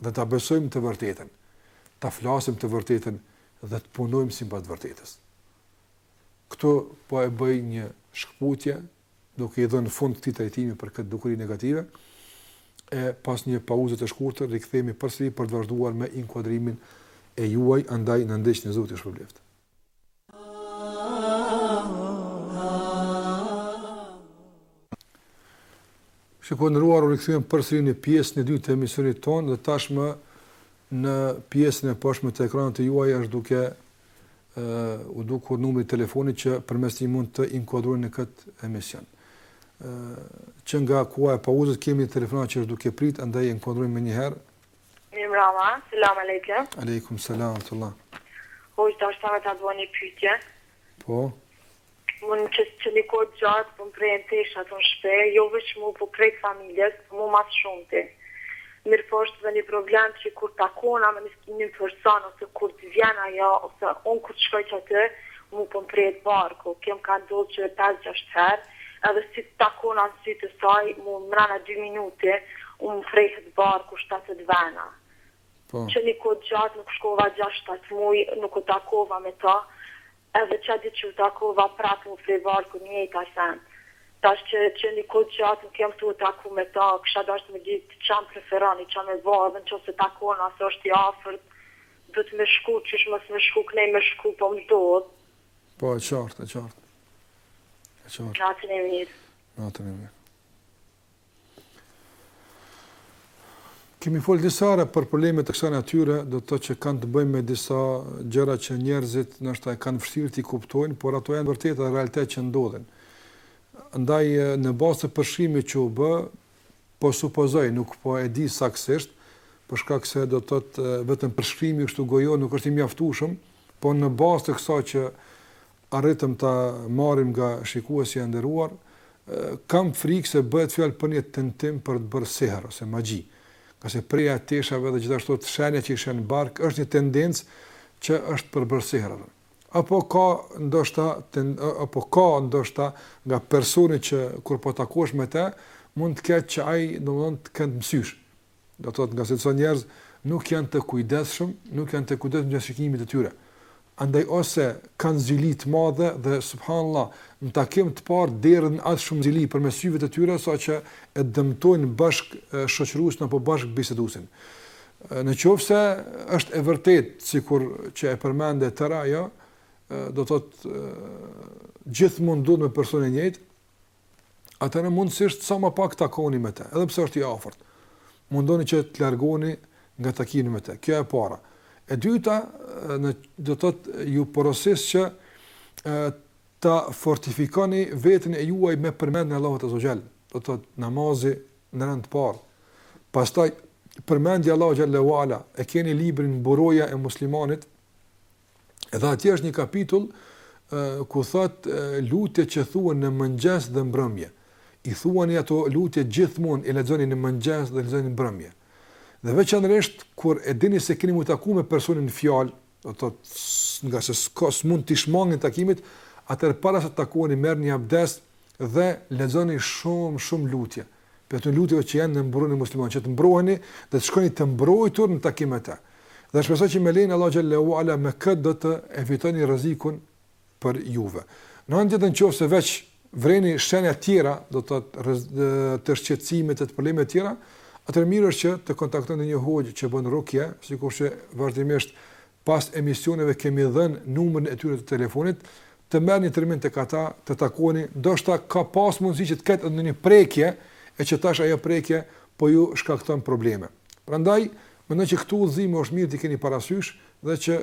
dhe ta besojmë të vërtetën, ta flasim të vërtetën dhe të punojmë sipas të vërtetës. Këtu po e bëj një shkputje duke i dhënë fund këtij trajtimi për këtë dukuri negative, e pas një pauze të shkurtër rikthehemi përsëri për të vazhduar me inkuadrimin e juaj, andaj na ndiqni Zoti ju shpërbleftë. Shikues të nderuar u rikthyem përsëri në pjesën e dytë të emisionit tonë dhe tashmë në pjesën e poshtme të ekranit të juaj është duke ë u dukur numri i telefonit që përmes tij mund të inkuadroni në këtë emision. ë që nga koha e pauzës kemi telefonatë që është duke prit, andaj e inkuadrojmë menjëherë. Mirëmbrëma, selam aleikum. Aleikum selam rahmetullah. Hoxhë, deshta me ta bo ni pyetje. Po. Unë që që një kohë gjatë po më prehen tesha këtu në shpi, jo veç mu po krejt familjes, po mu mas shumti. Mirë po është edhe një problem që kur takona me një person ose kur të vjen ajo ose unë kur të shkoj që aty, mu po më prehet barku, kjo më ka ndodhë që pesë gjashtë herë, edhe si të takona në sy të saj, mu mrena dy minuti mu më prehet barku shtatë tetë vena. Po. Që një kohë gjatë nuk shkova gjashtë shtatë mujë, nuk u takova me to. Edhe ca ditë që u takova prapë u pre barku i njëjti sen. Tash që që një kohë gjatë nuk jam kah tu u taku me ta, kisha dashtë me ditë ça më preferoni, ça me ba edhe nëqofse takona se osht i afërt, duhet me shku, qysh mos me shku, knej me shku po m'dodh. Po e qartë, e qartë. E qartë. Natën e mirë. Natën e mirë. Kemi folë disa herë për probleme të kësaj natyre, do të thotë që kanë të bëjnë me disa gjëra që njerëzit ndoshta e kanë vështirë t'i kuptojnë, por ato janë të vërteta e realitet që ndodhin. Ndaj në bazë të përshkrimit që u bë, po supozoj, nuk po e di saktësisht, për shkak se do të thotë vetëm përshkrimi kështu gojor nuk është i mjaftueshëm, por në bazë të kësaj që arritëm ta marrim nga shikuesja e nderuar, kam frikë se bëhet fjalë për një tentim për të bërë sehr ose magji, ngase preja e teshave dhe gjithashtu shenja që i sheh n'bark është një tendencë që është për të bërë sehr. Apo ka ndoshta apo ka ndoshta nga personi që kur po takohesh me të, mund të ketë që ai domthon të ketë mësysh. Do të thotë ngase disa njerëz nuk janë të kujdesshëm, nuk janë të kujdesshëm gjatë shikimit të tyre. Andaj ose kanë zili të madhe dhe subhanallah në takim të parë derdhin aq shumë zili përmes syve të tyre saqë e dëmtojnë bashkëshoqëruesin apo bashkëbiseduesin. Në qoftë se është e vërtetë sikur që e përmende tëra, ajo, do të thotë gjithmonë ndodh me personin e njëjtë, atëherë mundësisht sa më pak takoni me të, edhe pse është i afërt. Mundoni që të largoni nga takimi me të. Kjo e para. E dyta, në do të thotë ju porosis që ë ta fortifikoni veten e juaj me përmendjen e Allahut Azze ue Xhel, do të thotë namazi në rend të parë. Pastaj përmendja e Allahut Xhele ue Ala, e keni librin Mburoja e muslimanit, Edhe atje është një kapitull ku thot lutjet që thuhen në mëngjes dhe mbrëmje. I thuani ato lutje gjithmonë, i lexoni në mëngjes dhe lexoni në mbrëmje. Dhe veçanërisht kur e dini se keni mu taku me personin në fjalë, do të thot ngase s'ka s'mund t'i shmangeni takimit, atëherë para se të takoheni merrni abdest, dhe lexoni shumë shumë lutje. Prej lutjeve që janë në mbrojtjen e muslimanit, që të mbroheni dhe të shkoni të mbrojtur në takim me të. Dhe shpresoj që me lejen e Allahut xhelle ue ala me këtë do të evitoni rrezikun për juve. Në anën tjetër në qoftë se veç vreni shenja të tjera, do të thotë të shqetësimit të problemeve të tjera, atëherë mirë është që të kontaktoni një hoxhë që bën rukje, sikurse vazhdimisht pas emisioneve kemi dhënë numrin e tyre të telefonit, të merrni termin tek ata, të takoheni, ndoshta ka pas mundësi që të ketë ndonjë prekje e që tash ajo prekje po ju shkakton probleme. Prandaj, mendoj që këto udhëzime është mirë t'i keni parasysh dhe që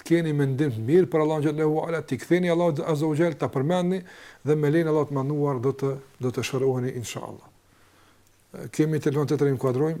të keni mendim të mirë për Allahun xhelle ue ala, t'i ktheheni Allahut azze ue xhel, ta përmendni dhe me lejen e Allahut të madhëruar do të do të shëroheni inshallah. Kemi telefonatë të re, inkuadrojmë.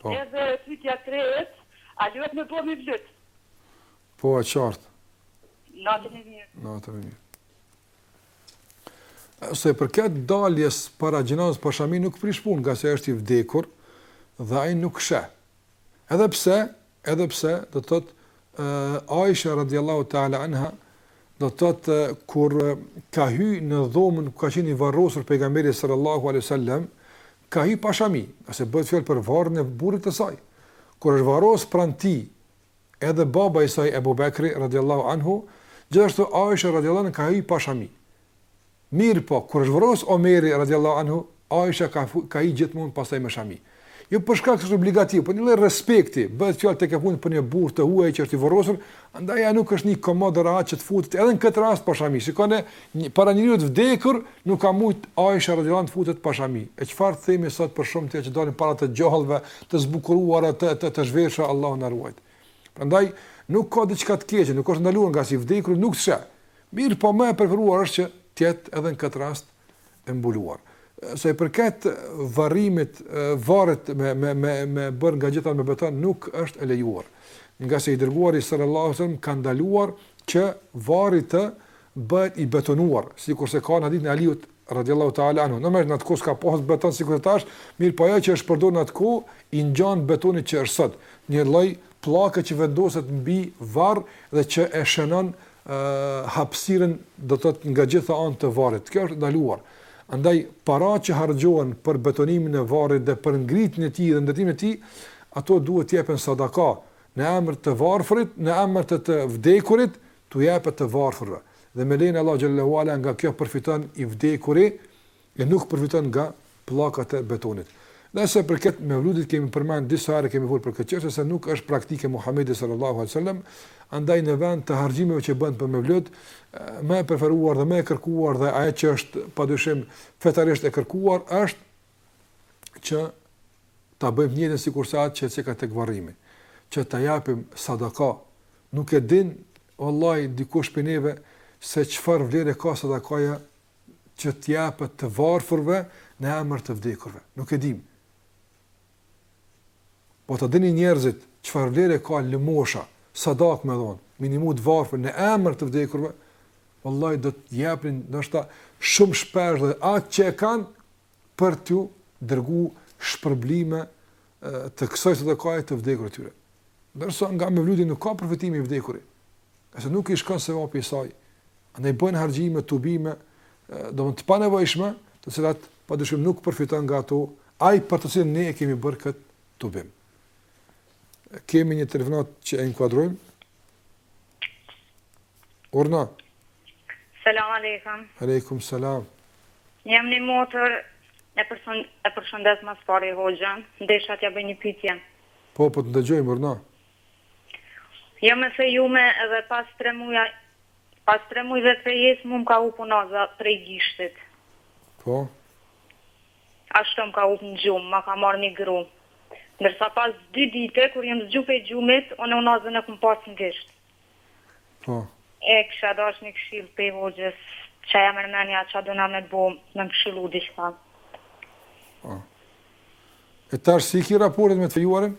Po. Edhe pytja e tretë, a lejohet me bo me vlut? Po e qartë. Natën e mirë. Natën e mirë. Sa i përket daljes para xhenazes pa shami nuk prish punë, ngase është i vdekur dhe ai nuk sheh. Edhe pse Edhe pse do të thotë Aisha radiallahu ta'ala anha, do të thotë kur ka hy në dhomën ku ka qenë i varrosur pejgamberi sallallahu alaihi wasallam, ka hy pa shami, ngase bëhet fjalë për varrin e burrit të saj. Kur është varros pranë tij edhe baba i saj Abu Bekri radiallahu anhu, gjithashtu Aisha radiallahu anha ka hy pashami. Mirëpo, kur është varros Omeri radhiyallahu anhu, Aisha ka ka hy gjithmonë pastaj me shami. Jo për shkak se është obligative, por një lloj respekti, bëhet fjalë tek e fundit për një burrë të huaj që është i varrosur, andaj ajo nuk është ndje komod rehat që të futet edhe në këtë rast pa shami. Shikoni, as para njeriut të vdekur nuk ka mujt Aisha radhiyallahu anha të futet pa shami. E çfarë themi sot për shumë të tilla që dalin para të gjallëve, të zbukuruara, të të të zhveshura, Allahu na ruajt. Prandaj nuk ka diçka të keqe, nuk është e ndaluar ngase i vdekuri nuk sheh. Mirëpo më e preferuar është që të jetë edhe në këtë rast e mbuluar. Sa i përket varrimit, varret me me me i bërë nga të gjitha me beton nuk është e lejuar. Ngase i dërguari sallallahu alaihi wasallam ka ndaluar që varri të bëhet i betonuar, sikurse ka në hadithin e Aliut radhiyallahu ta'ala anhu. Normal atë kohë s'ka pas beton sikur tash, mirëpo ajo që është përdorur në atë kohë i ngjan betonit që është sot, një lloj pllake që vendoset mbi varr dhe që e shënon hapësirën do të thotë nga gjitha anët të varrit. Kjo është ndaluar. Andaj para që harxhohen për betonimin e varrit dhe për ngritjen e tij dhe ndërtimin e tij, ato duhet të jepen sadaka në emër të varfrit, në emër të të vdekurit, t'u jepet të varfërve. Dhe me lejen e Allahut xhelle ue ala nga kjo përfiton i vdekuri e nuk përfiton nga pllakat e betonit. Ndërsa i përket Mevludit kemi përmend disa herë kemi folur për këtë çështje se nuk është praktikë e Muhamedit sallallahu alaihi wasallam, andaj në vend të harxhimeve që bëhen për Mevlud, më e preferuar dhe më e kërkuar dhe ajo që është padyshim fetarisht e kërkuar është që ta bëjmë njëjtën sikurse atë që ceka tek varrimi, që ta japim sadaka. Nuk e din vallahi dikush prej neve se çfarë vlere ka sadakaja që t'u jepet të varfërve në emër të vdekurve. Nuk e dimë. Po ta dinin njerëzit çfarë vlere ka lëmosha, sadak me dhonë, me i ndihmu të varfrit në emër të vdekurve, vëllaj do të jepnin nështë shumë shpesh dhe atë që e kanë për t'ju dërgu shpërblime të kësoj sadakaje të vdekurve të tyre. Ndërsa nga mevludi nuk ka përfitim i vdekuri. nëse nuk i shkon sevapi i saj, ata bëjnë harxhime, tubime, domthonë të panevojshme, të cilat padyshim nuk përfiton nga ato, ai për të cilin ne e kemi bërë kët tubim. Kemi një telefonat që e inkuadrojmë. Urdhno. Selam aleikum. Aleikum selam. Jam një motër e përshën e përshëndes më së pari hoxhën, desha t'ja bëj një pyetje. Po, po të ndëgjojmë urdhno. Jam e fejume edhe pas tre muja pas tre mujve fejesë mu më ka hup unaza prej gishtit. Po. Ashtu më ka hup në gjumë, ma ka marrë një gru. Ndërsa pas dy dite kur jam zgju prej gjumit, unë unazën e kom pas në gisht. Po. E kisha dashtë një këshillë prej hoxhës, ça ja merr menja, ça do me thonë, me më këshillu diçka. Po. E tash si i ki raportet me të fejuarin?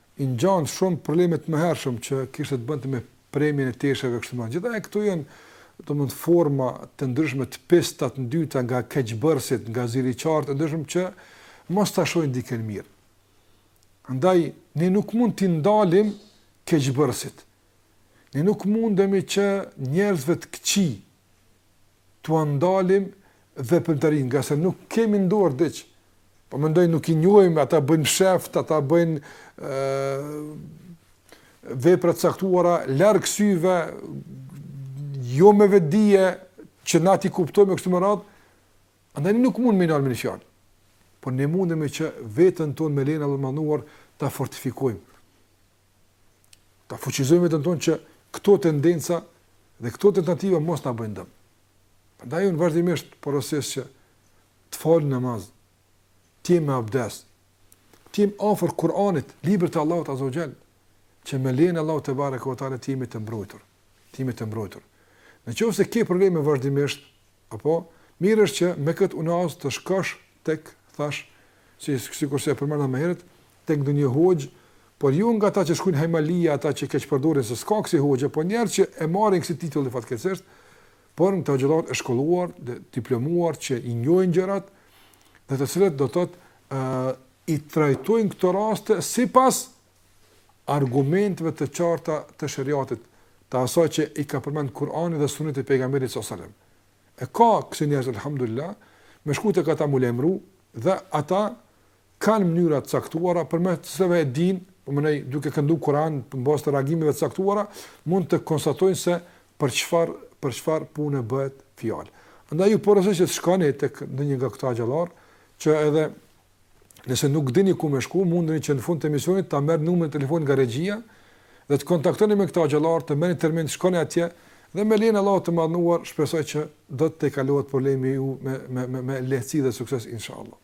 I ngjan shumë problemit të mëhershëm që kishte të bënte me premjen e tesheve kështu me radh. Gjitha këto janë domthon forma të ndryshme të pista të ndyta nga keqbërësit, nga ziliqarët e ndryshëm që mos ta shohin dikënd mirë. Andaj ne nuk mund t'i ndalim keqbërësit. Ne nuk mundemi që njerëzve të këqij t'ua ndalim veprimtarinë, nga se nuk kemi në dorë diç. Po mendoj nuk i njohim, ata bëjnë msheft, ata bëjnë vepra të caktuara larg syve, jo me vetëdije që na t'i kuptojmë e kështu me radh, andaj nuk mund me i nal me ni fjalë. Por ne mundemi që veten tonë me lejen e Allahut të madhëruar ta fortifikojmë. Ta fuqizojmë veten tonë që këto tendenca dhe këto tentativa mos na bëjnë dëm. Prandaj unë vazhdimisht porosis që të falim namaz, të jemi me abdes, të jemi afër Kur'anit, librit të Allahut Azza wa Jall, që me lejen e Allahut tebareke ve teala të jemi të mbrojtur, të jemi të mbrojtur. Në qoftë se ke probleme vazhdimisht, po mirë është që me këtë unazë të shkosh tek thashë sikurse e përmenda më herët, tek ndonjë hoxhë por jo nga ata që shkruajnë hajmalije ata që keqpërdorin se s'ka kësi hoxhe po njerëz që e marrin këtë titull fatkeqësisht por nga hoxhallarët e shkolluar dhe diplomuar që i njohin gjërat dhe të cilët do të thotë ë i trajtojnë këto raste sipas argumenteve të qarta të sheriatit të asaj që i ka përmend Kur'ani dhe Suneti i pejgamberit sallallahu alajhi wasallam e ka kësi njerëz alhamdulillah me shku tek ata mu lajmëru dhe ata kanë mënyra të caktuara përmes të cilave e dinë, domethënë duke këndu Kur'an në bazë të reagimeve të caktuara, mund të konstatojnë se për çfarë për çfarë pune bëhet fjalë. Andaj ju porosoj që të shkoni tek ndonjë nga këta hoxhallarë që edhe nëse nuk dini ku me shku, mundeni që në fund të emisionit ta merrni numrin e telefonit nga regjia dhe të kontaktoni me këta hoxhallarë, të merrni termin, shkoni atje dhe me lejen e Allahut të madhëruar, shpresoj që do të tejkalohet problemi ju me me me, me lehtësi dhe sukses inshallah.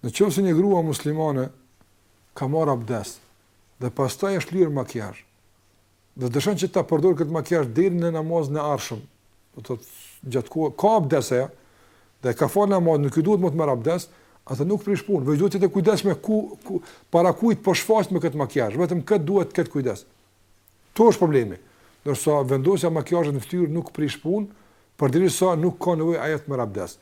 Në qoftë se një grua muslimane ka marrë abdes dhe pastaj është lyer makijazh dhe dëshiron që ta përdorë këtë makijazh deri në namazin e ardhshëm, do të thotë gjatë kohë, ka abdes ajo, dhe ka falur namaz, nuk i duhet më të marrë abdes, atëherë nuk prish punë, veç duhet të jetë e kujdesshme ku, ku, para kujt po shfaqet me këtë makijazh, vetëm këtë duhet të ketë kujdes. Këtu është problemi. Ndërsa vendosja e makijazhit në fytyrë nuk prish punë, përderisa nuk ka nevojë ajo të merr abdes.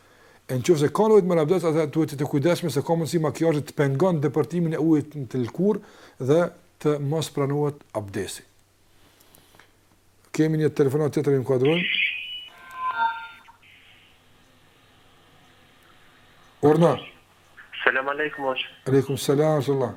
E në qoftë se ka nevojë të merr abdes, atëherë duhet të jetë e kujdesshme se ka mundësi makijazhi të pengon depërtimin e ujit në lëkurë dhe të mos pranohet abdesi. Kemi një telefonatë tjetër që inkuadrojmë. Urdhëroni. Selam aleikum. Aleikum selam ve rahmetullah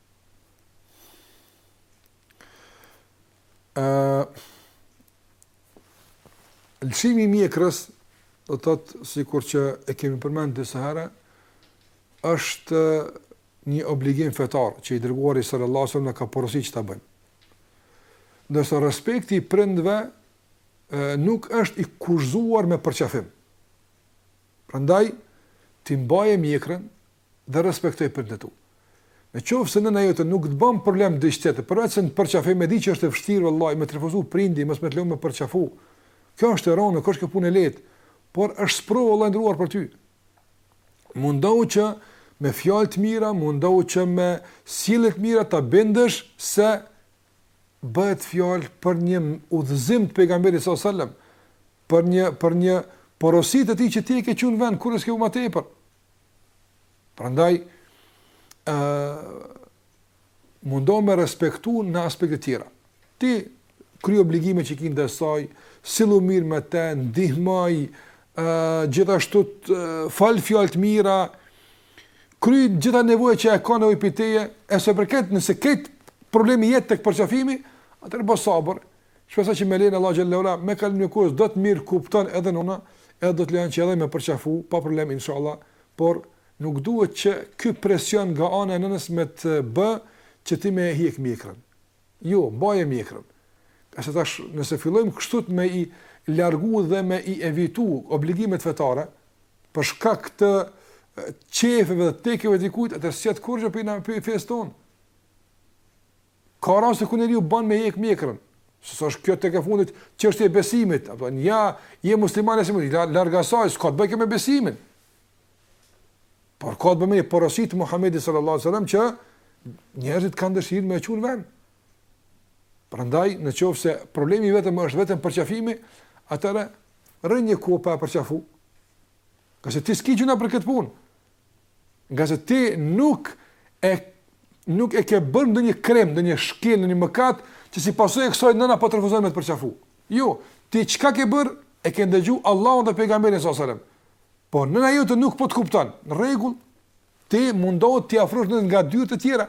Ëh Lëshimi i mjekrës, do të thotë sikur që e kemi përmend disa herë, është një obligim fetar që i dërguari sallallahu alajhi wasallam na ka porositur që ta bëjmë. Ndërsa respekti i prindve nuk është i kushtëzuar me përqafim. Prandaj ti mbaje mjekrën dhe respektoj prindët e tu. Në qoftë se nëna jote nuk të bën problem diç tjetër, përveç se të përqafimit, e di që është e vështirë vallahi me të refuzu prindi, mos me të leju me përqafu. Kjo është e rëndë, nuk është kjo punë e lehtë, por është sprovë vëlla i nderuar për ty. Mundohu që me fjalë të mira, mundohu që me sjellje të mira ta bindësh se bëhet fjalë për një udhëzim të pejgamberit sallallahu alajhi wasallam, për një për një porosi të tij që ti e ke çu në vend kurse s'ke më tepër. Prandaj ë mundohu me respektu në aspekte tjera. Ti kry obligime që ki ndaj saj, sillu mirë me të, ndihmoj, ë gjithashtu fal fjalë të mira, kry gjitha nevojat që i ka nevojë prej teje, e sa i përket nëse krejt problemi jet tek përqafimi, atëherë bëj sabër, Shpresoj që me lejen e Allahu xhelle ue ala me kalimin e kohës do të mirëkupton edhe nëna edhe do të lejon që edhe me përqafu pa problem inshallah, por nuk duhet që ky presion nga ana e nënës me të bë që ti me e hjek mjekrën. Jo, mbaje mjekrën. Nga se tash nëse fillojmë kështu të me i largu dhe me i evitu obligimet fetare për shkak të qefeve dhe tekeve të dikujt, atëherë s'jet kurrgjë për neve prej fesë tonë. Ka raste ku njeriu bën me hjek mjekrën, s'është kjo tek e fundit çështje e besimit, apo ja, je musliman a s'je, la, larg asaj, s'ka të bëjë me besimin. Por ka të bëjë me porositë e Muhamedit sallallahu alaihi wasallam që njerëzit kanë dëshirë me çu në vend. Prandaj, në qoftë se problemi i vetëm është vetëm përqafimi, atëra rri një kohë pa përqafu. Ngase ti s'ki gjynah për këtë punë. Ngase ti nuk e nuk e ke bërë ndonjë krim, ndonjë shkelje, ndonjë mëkat që si pasojë e kësaj nëna po të refuzon me të përqafu. Jo, ti çka ke bërë? E ke ndëgju Allahun dhe pejgamberin sallallahu alajhi wasallam. Po nëna jote nuk po të kupton. Në rregull, ti mundohu t'i afrohesh nga dyert e tjera.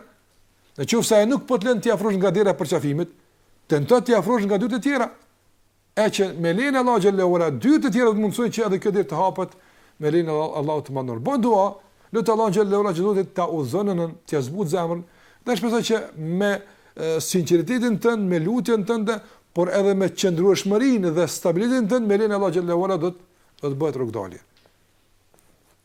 Në qoftë se ajo nuk po të lën t'i afrohesh nga dera e përqafimit, tento t'i afrohesh nga dyert e tjera. E që me lejen e Allahut xhalleu ala dyert e tjera do të mundësojnë që edhe kjo derë të hapet me lejen e Allahut të Madhëruar. Bën dua, lut Allahun xhalleu ala që Zoti ta udhëzon nënën, t'ia zbut zemrën. Dhe shpresoj që me sinqeritetin tënd, me lutjen tënde, por edhe me qëndrueshmërinë dhe stabilitetin tënd me lejen e Allahut xhalleu ala do të do të bëhet rrugëdalje.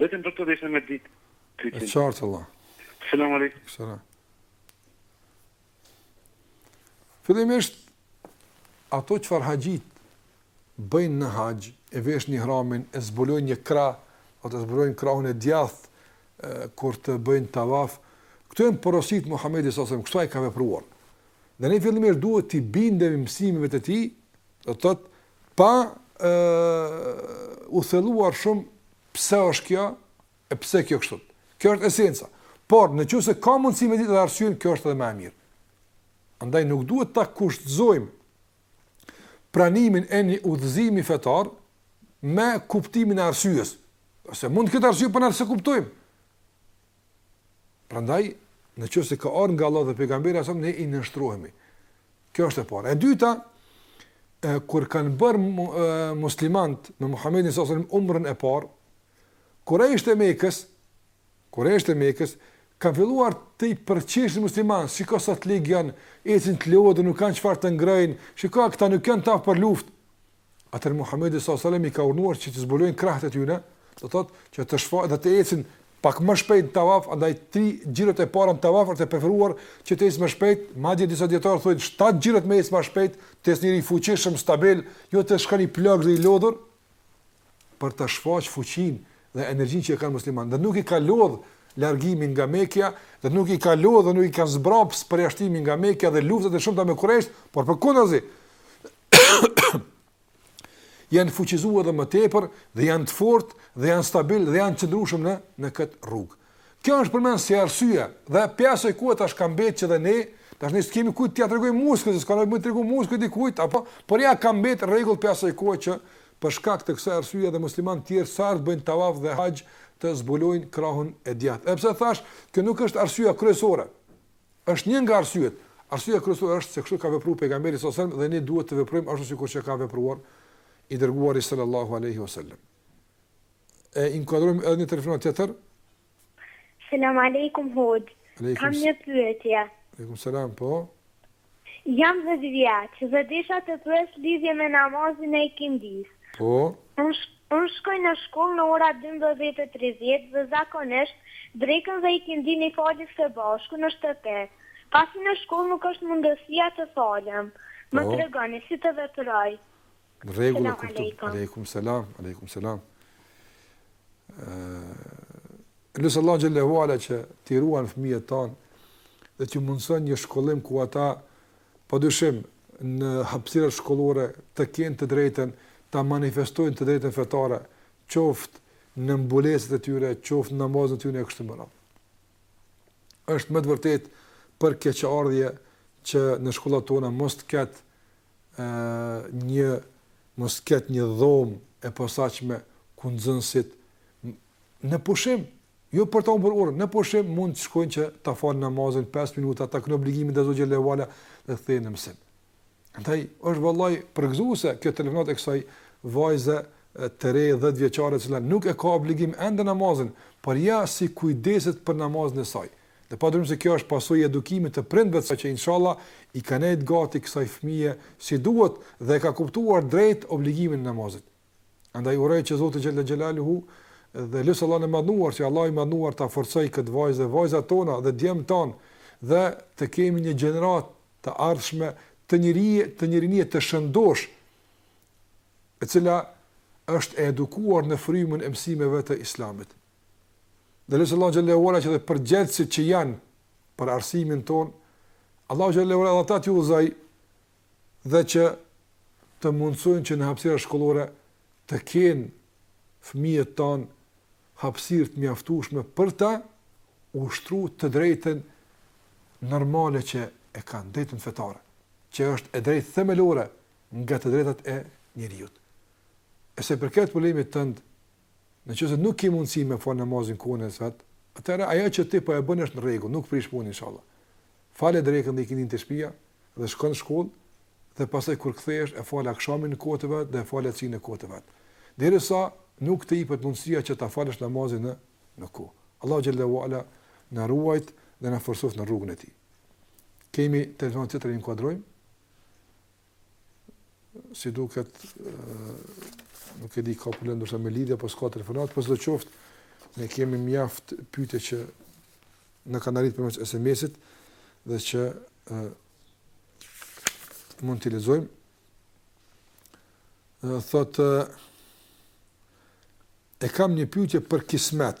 Vetëm për këtë ishte me ditë. E qartë Allah. Selam aleikum. Selam. Fillimisht, ato çfarë haxhit bëjnë në haxh, e veshin ihramin, e zbulojnë një krah, do të zbulojnë krahun e djathtë, e, kur të bëjnë tavaf, këto janë porositë e Muhammedit sasem, kështu ai ka vepruar. Dhe ne fillimisht duhet t'i bindemi mësimeve të tij, dhe të tëtë, Pa u thelluar shumë pse është kjo e pse kjo kështu. Kjo është esenca. Por në qoftë se ka mundësi me ditë edhe arsyen, kjo është edhe më e mirë. Andaj nuk duhet ta kushtëzojmë pranimin e një udhëzimi fetar me kuptimin e arsyes. Ose mund të ketë arsye por ne s'e kuptojmë. Prandaj, në qoftë se ka ardh nga Allahu dhe pejgamberi alejhi selam ne i nënshtrohemi. Kjo është e para. E dyta, e, kur kanë bërë muslimanët me Muhammedin alejhi selam umrën e parë, kurejshët e Mekës, kurejshët e Mekës kanë filluar t'i përqeshin muslimanët, shiko sa të ligj janë, ecin të lodhur, nuk kanë çfarë të ngrënë, shiko këta nuk janë të aftë për luftë, Atëherë Muhamedi sallallahu alajhi wasallam i ka urdhëruar që të zbulojnë krahët e tyre, do të thotë që të shfaqen dhe të ecin pak më shpejt në tavaf, andaj tri xhirot e para në tavaf është e preferuar që të ecet më shpejt, madje disa dijetarë thonë shtatë xhirot me ecë më shpejt, të ecë njeriu fuqishëm stabil, jo të shkojë i plogët dhe i lodhur për të shfaq fuqinë dhe energjinë që kanë muslimanët. Dhe nuk i ka lodh largimi nga Mekja dhe nuk i ka lodh dhe nuk i ka zbraps përjashtimi nga Mekja dhe luftët e shumta me Kurejsh, por përkundrazi janë fuqizuar edhe më tepër dhe janë të fortë dhe janë stabil dhe janë të qëndrueshëm në në këtë rrugë. Kjo është përmend si arsye dhe prej asaj kohe tash ka mbetë që dhe ne tash ne s'kemi kujt t'ia tregojmë muskujt, s'ka nevojë të tregojmë muskujt dikujt apo por ja ka mbetë rregull prej asaj kohe që për shkak të kësaj arsye dhe muslimanët e tjerë sa të bëjnë tavaf dhe haxh të zbulojnë krahun e djathtë. Edhe pse thashë, kjo nuk është arsyeja kryesore. Është një nga arsyet. Arsyeja kryesore është se kështu ka vepruar Pejgamberi sallallahu alajhi wasallam dhe ne duhet të veprojmë ashtu sikur që ka vepruar i dërguari sallallahu alajhi wasallam. E inkuadrojmë edhe një telefonatë tjetër. Selam aleikum hoxhë. Kam një pyetje. Aleikum selam, po. Jam dhjetë vjeç, dhe desha të pyes lidhje me namazin e ikindisë. Po. Është Unë shkoj në shkollë në ora dymbëdhjetë e tridhjetë dhe zakonisht drekën dhe ikindinë i fali së bashku në shtëpi. Pasi në shkollë nuk është mundësia të falem. Më Po. tregoni si të veproj. Në rregull e Selam kuptu. alejkum. Alejkum selam, alejkum selam. Ë Lus Allahun xhele ue ala që t'i ruan fëmijët tanë dhe t'u mundëson një shkollim ku ata padyshim, në hapësirat shkollore të kenë të drejtën ta manifestojnë të drejtën fetare, qoftë në mbulesat e tyre, qoftë në namazin e tyre e kështu me radhë. Është me të vërtetë për keqardhje që në shkollat tona mos të ketë ë një mos të ketë një dhomë e posaçme ku nxënësit në pushim Jo për ta humbur orën, në pushim mund të shkojnë që ta falin namazin pesë minuta, ta kryejnë obligimin ndaj Zotit xhelle ue ala dhe të kthehen në mësim. Ndaj, është vallahi përgëzuese kjo telefonatë e kësaj vajze të re dhjetëvjeçare e cila nuk e ka obligim ende namazin, por ja si kujdeset për namazin e saj. Dhe pa dyshim se kjo është pasojë e edukimit të prindve të saj që inshallah i ka nejt gati kësaj fëmije si duhet dhe e ka kuptuar drejt obligimin e namazit. Andaj uroj që Zoti xhelle xhelaluhu dhe lus Allahun e madhëruar që Allahu i madhëruar ta forcojë këtë vajzë dhe vajzat tona dhe djemtë tanë dhe të kemi një gjeneratë të ardhshme të njërie të njërinie të shëndoshë e cila është e edukuar në frymën e mësimeve të Islamit. Dhe lus Allahun xhelle ue ala që përgjegjësit që janë për arsimin tonë Allahu xhelle ue ala ata t'i udhëzojë dhe që të mundësojnë që në hapësira shkollore të kenë fëmijët tanë hapësirë të mjaftueshme për ta ushtruar të drejtën normale që e kanë, drejtën fetare, që është e drejtë themelore nga të drejtat e njeriut. E sa i përket problemit tënd, Në qoftë se nuk ke mundësi me fal namazin në kohën e saj, atëherë ajo që ti po e bën është në rregull, nuk prish punë inshallah. Fale drekën dhe ikindinë te shtëpia dhe shko në shkollë dhe pastaj kur kthehesh e fal akshamin në kohë të vet dhe e fal jacinë në kohë të vet. Derisa nuk të jepet mundësia që ta falësh namazin në në kohë. Allahu xhelle ue ala na ruajtë dhe na forcoftë në rrugën e tij. Kemi telefonatë tjetër, e inkuadrojmë. si duket nuk e di ka problem ndoshta me lidhje apo s'ka telefonatë, po sidoqoftë ne kemi mjaft pyetje që na kanë arritur përmes SMS-it dhe që e, mund t'i lexojmë. Thotë e kam një pyetje për kismet.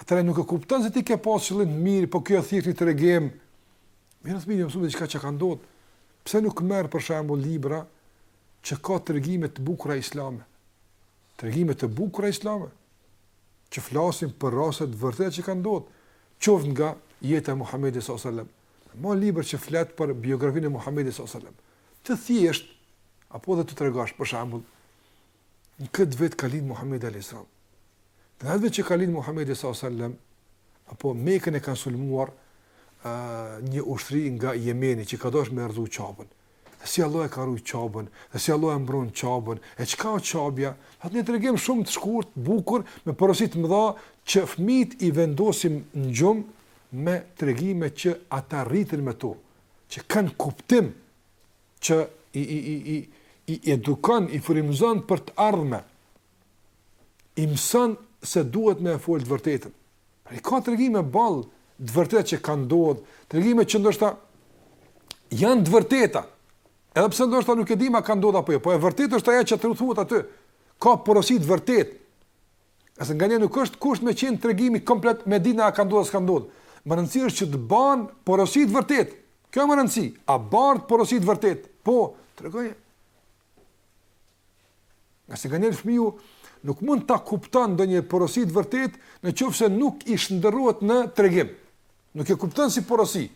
Atëherë nuk e kupton se ti ke pas qëllim të mirë, po kjo është thjesht një tregim. Mirë, shumë mirë, mësuam diçka që ka ndodhur. Pse nuk merr për shembull libra që ka tregime të bukura islame? Tregime të bukura islame që flasin për raste të vërteta që kanë ndodhur, qoftë nga jeta e Muhamedit sallallahu alajhi wasallam. Merr libër që flet për biografinë e Muhamedit sallallahu alajhi wasallam. Të thjeshtë apo edhe t'u tregosh për shembull Në këtë vit ka lind Muhamedi alejhi selam. Në atë vit që ka lind Muhamedi sallallahu alaihi wasallam, apo Mekën e kanë sulmuar ë një ushtri nga Jemeni që ka dashur me e rrënu Qabën. Dhe si Allahu e ka rujt Qabën, dhe si Allahu e mbron Qabën, e çka o Qabja? Atë një tregim shumë të shkurt, të bukur, me porosi të mëdha që fëmijët i vendosim në gjumë me tregime që ata rriten me to, që kanë kuptim që i i i i i edukon, i frymëzon për të ardhmen. I mëson se duhet me e folë të vërtetën. Pra ka tregime, ballë të vërteta që kanë ndodhë, tregime që ndoshta janë të vërteta. Edhe pse ndoshta nuk e dimë a ka ndodhë apo jo, po e vërtetë është ajo që thuhet aty. Ka porosi të vërtetë. Ngase nganjëherë nuk është kusht me qenë tregimi komplet me ditë na a ka ndodhë a s'ka ndodhë. Me rëndësi është që të ban porosi të vërtetë. Kjo është me rëndësi. A bart porosi të vërtetë? Po, tregoje. Ngase nganjëherë fëmiu nuk mund ta kupton ndonjë porosi të vërtetë në qoftë se nuk i shndërrohet në tregim. Nuk e kupton si porosi.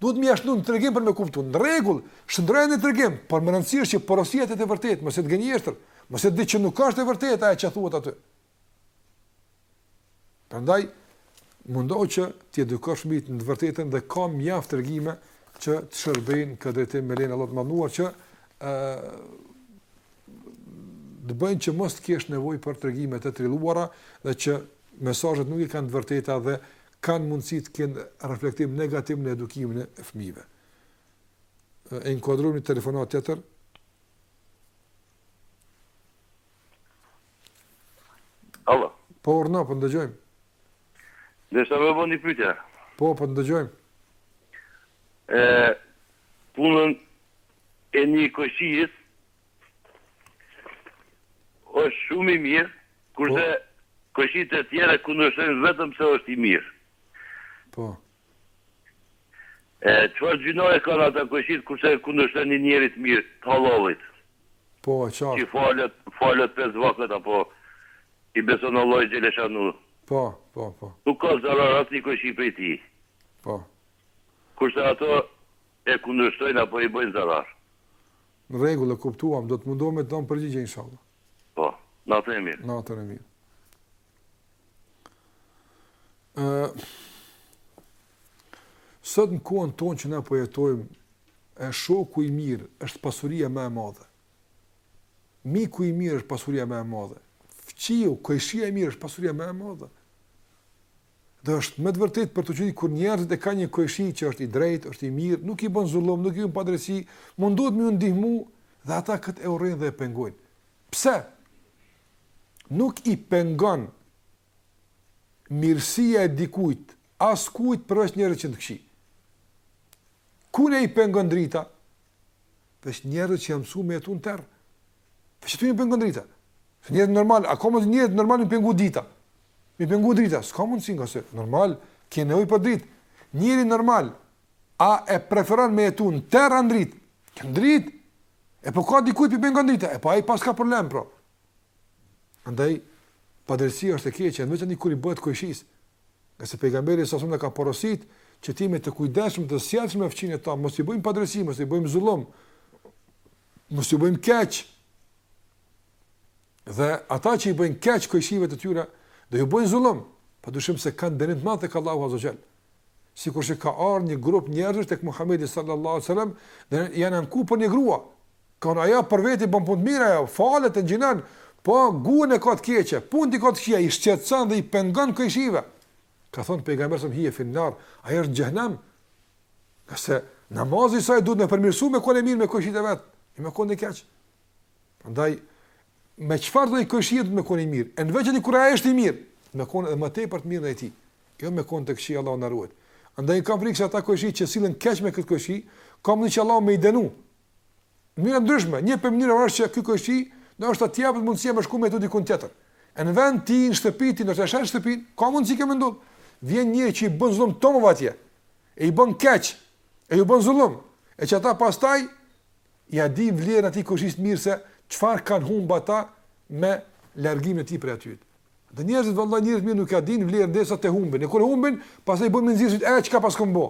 Duhet me ia shti në tregim për me e kuptu. Në rregull, shndërroje në tregim, por me rëndësi është që porosia të jetë e vërtetë, mos të jetë gënjeshtër, mos të jetë diçka që nuk është e vërtetë ajo që thuhet aty. Prandaj, mundohu që t'i edukosh mbi të vërtetën dhe ka mjaft tregime që të shërbejnë në këtë drejtim me lejen e Allahut të madhëruar që e, të bëjnë që mos të kesh nevojë për tregime të trilluara dhe që mesazhet nuk i kanë të vërteta dhe kanë mundësi të kenë reflektim negativ në edukimin e fëmijëve. E inkuadrojmë një telefonatë tjetër. Alo. Po, urdhno, po po ndëgjojmë. Desha të bëj një pyetje. Po, po po ndëgjojmë. E, punën e një kojshie, është është shumë i mirë, Kurse kojshitë e tjerë e kundërshtojnë vetëm pse është i mirë. Po. E çfarë gjynahi kanë ata kojshitë kurse e kundërshtojnë një njeri të mirë, të hallallit. Po, e qartë. Që falet, falet pesë vakët apo i beson Allahut xheleshanu. Po, po, po. Nuk ka zarar asnjë kojshi prej tij. Po. Kurse ato e kundërshtojnë apo i bëjnë zarar. Në rregull, e kuptuam. Do të mundohemi të japim përgjigje inshallah. Po, natën e mirë. Natën e mirë. Uh, sot në kohën tonë që ne po jetojmë, e shoku i mirë është pasuria më e madhe. Miku i mirë është pasuria më e madhe. Fqiu, kojshia i mirë është pasuria më e madhe. Dhe është me të vërtetë për t'u çudit kur njerëzit e kanë një kojshi që është i drejtë, është i mirë, nuk i bën zullum, nuk i bën padrejtësi, mundohet me u ndihmu dhe ata këtë e urrejnë dhe e pengojnë. Pse? Nuk i pengon mirësia e dikujt askujt përveç njerëzve të këqij. Kënd e pengon drita? Veç njerëzit që janë mësu me jetu në terr. E që tu ju pengon drita. Te njerëzit normal, a ka me të njerëzit normal me i pengu drita. Me i pengu drita, s'ka mundësi, ngase normal, ke nevoj për dritë. Njeri normal, a e preferon me jetu në terr a në dritë. Në drit, e po kur dikujt po i pengon drita, e po ai pas ka problem, pra. Andaj, padrejtësia është e keqe, në veçanti kur i bëhet kojshisë. Ngase pejgamberi alejhi selam na ka porosit, që të jemi të kujdesshëm të sjellshëm me fqinjët tanë, mos i bëjmë padrejtësi, mos i bëjmë zullum. mos ju bëjmë keq. Dhe ata që i bëjnë keq kojshive të tyre, dhe ju bëjnë zullum, pa dyshim se kanë dënim të madh tek Allahu Azza Jall. Sikur që ka ardhur një grup njerëzish tek Muhamedi sallallahu alaihi wasallam, dhe janë anku për një grua. Thanë ajo për veti bën punë të mira, ajo falet agjinon, po gjuhën e ka të keqe, punët i ka të këqija, i shqetëson dhe i pengon kojshive. Ka thënë pejgamberi alejhi selam hije finnar, ajo është në xhehenem. Ngase namazi i saj duhet me e përmirësu me kone mirë me kojshitë e vet, jo me kone keq. Andaj, me çfarëdo kojshie me kone mirë, e në veçanti kur ai është i mirë, me kone edhe më tepër të mirë ndaj tij, jo me kone të këqij Allahu na ruajt. Andaj, kam frikë se ata kojshi që sillen keq me këtë kojshi, ka mundësi Allahu me i dënu, Mënyra të ndryshme, një prej mënyrave është që ky kojshi, ndoshta i jepet mundësia me shku me jetu dikun tjetër. E në vend tij në shtëpi tij ndoshta e shet shtëpinë, ka mundësi që me ndodh. Vjen njëri që i bën zullum tamam atje, e i bën keq, e ju bën zullum, e që ata pastaj, ja dinë vlerën atij kojshisë mirë se çfarë kanë humb ata me largimin e tij prej atyhit. Dhe njerëzit vallahi njeriut mirë nuk ja dinë vlerën derisa ta humbin. E kur e humbin, pastaj i bien me duar kresë e çka paskam bë.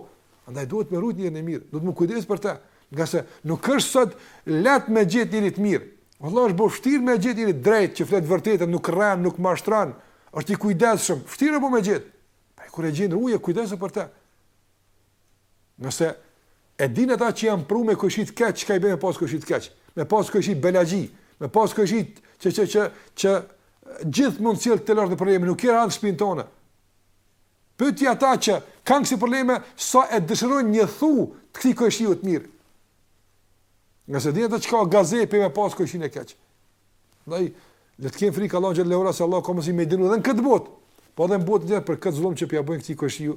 Andaj duhet me rujt njerin e mirë, duhet me u kujdes për të. Ngase nuk është sot lehtë me gjet njeri të mirë. Vallahi është bërë vështirë me gjet njeri të drejtë që flet të vërtetën, nuk rren, nuk mashtron, është i kujdesshëm, vështirë është bo me gjet. E kur e gjen ruje kujdesu për të. Ngase e dinë ata që janë sprovu me kojshi të keq, çka i bjen me pas kojshi të keq? Me pas kojshi belaxhi, me pas kojshi që që që që gjithmonë të sjell telashe probleme, nuk i ran shpinë tonë. Pyeti ata që kanë kësi probleme, sa e dëshirojnë një thua të këtij kojshiu të mirë. Ngase dinë ata çka gazepi me pas kojshin e keq. Ndaj le të kenë frikë Allahun xhelle ue ala se Allahu ka mundësi me i dënu edhe në këtë botë, po edhe në botën tjetër për këtë zullum që pja bëjnë këtij kojshiu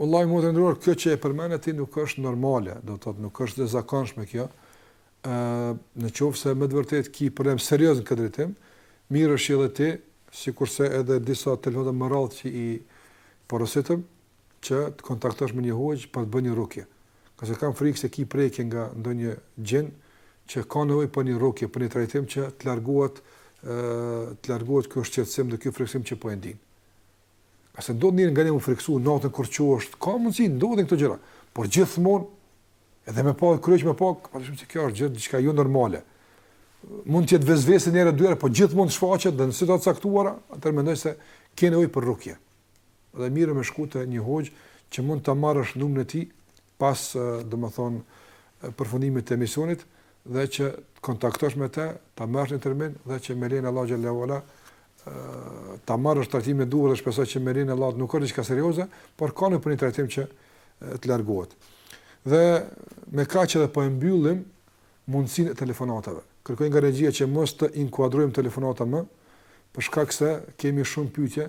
Wallahi motër e nderuar, kjo që e përmend ti nuk është normale, do të thotë nuk është e zakonshme kjo. ë në qoftë se me të vërtetë ki problem serioz në këtë drejtim, mirë është edhe ti, sikurse edhe disa telefonata më parë që i porositëm që të kontaktosh me një hoxhë për të bërë një rukje. Ngase kam frikë se ki prekje nga ndonjë xhin që ka nevojë për një rukje, për një trajtim që të largohet ë të largohet ky shqetësim dhe ky frikësim që po e ndin. Nëse ndodh nganjëherë me u friksu natën kur çohesh, ka mundësi ndodhin këto gjëra, por gjithmonë edhe me pa kryq me pa, po them se kjo është gjë diçka jo normale. Mund të jetë vesvese një a dy herë, por gjithmonë shfaqet dhe në situata të caktuara, atëherë mendoj se ke nevojë për rukje. Dhe mirë me shku te një hoxhë që mund ta marrësh numrin e tij pas, domethënë, përfundimit të emisionit dhe që të kontaktosh me të, ta marrësh një termin dhe që me lejen e Allahut xhelle ue ala ta marrësh trajtimin e duhur dhe shpresoj që me lejen e Allahut nuk ka diçka serioze, por ka një trajtim që të largohet. Dhe me kaq edhe po e mbyllim mundësinë e telefonatave. Kërkoj nga regjia që mos të inkuadrojmë telefonata më, për shkak se kemi shumë pyetje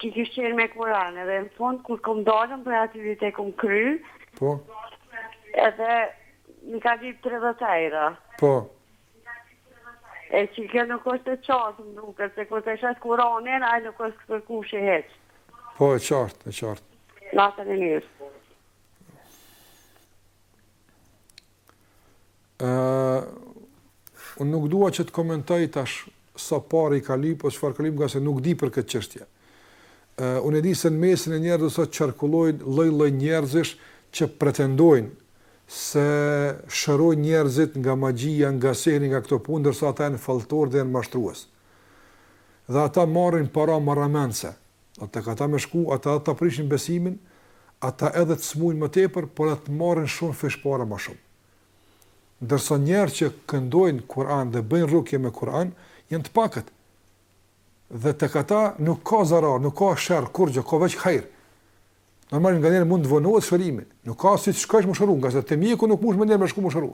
që kish qenë me Kur'an, edhe në fund kur kom dalë prej atyhit e kom kry, Po, edhe më ka lyp 30 euro. po. E që kjo nuk është e qartë më duket, se kur ta shet Kur'anin, ai nuk është për kushi hiç. Po, e qartë, e qartë. Natën e mirë. Ë unë nuk dua që të komentoj tash sa pare i ka lyp ose çfarë ka lyp, ngase nuk di për këtë çështje. Ë unë e di se në mesin e njerëzve sot qarkullojnë lloj-lloj njerëzish që pretendojnë se shërojnë njerëzit nga magjia, nga sehri, nga këto punë, ndërsa ata janë falltorë dhe janë mashtrues. Dhe ata marrin para marramendëse. Do te ata me shku, ata edhe ta prishin besimin, ata edhe të smuin më tepër, por edhe të marrin shumëfish para më shumë. Ndërsa njerëz që këndojnë Kur'an dhe bëjnë rukje me Kur'an, janë të pakët. Dhe te këta nuk ka zarar, nuk ka sherr, kurrgjë, ka veç hajr. Normal nganjëherë mund të vonohet shërimi, nuk ka si të shkojsh me u shëru, ngase te mjeku nuk mund menjëherë me shku me u shëru.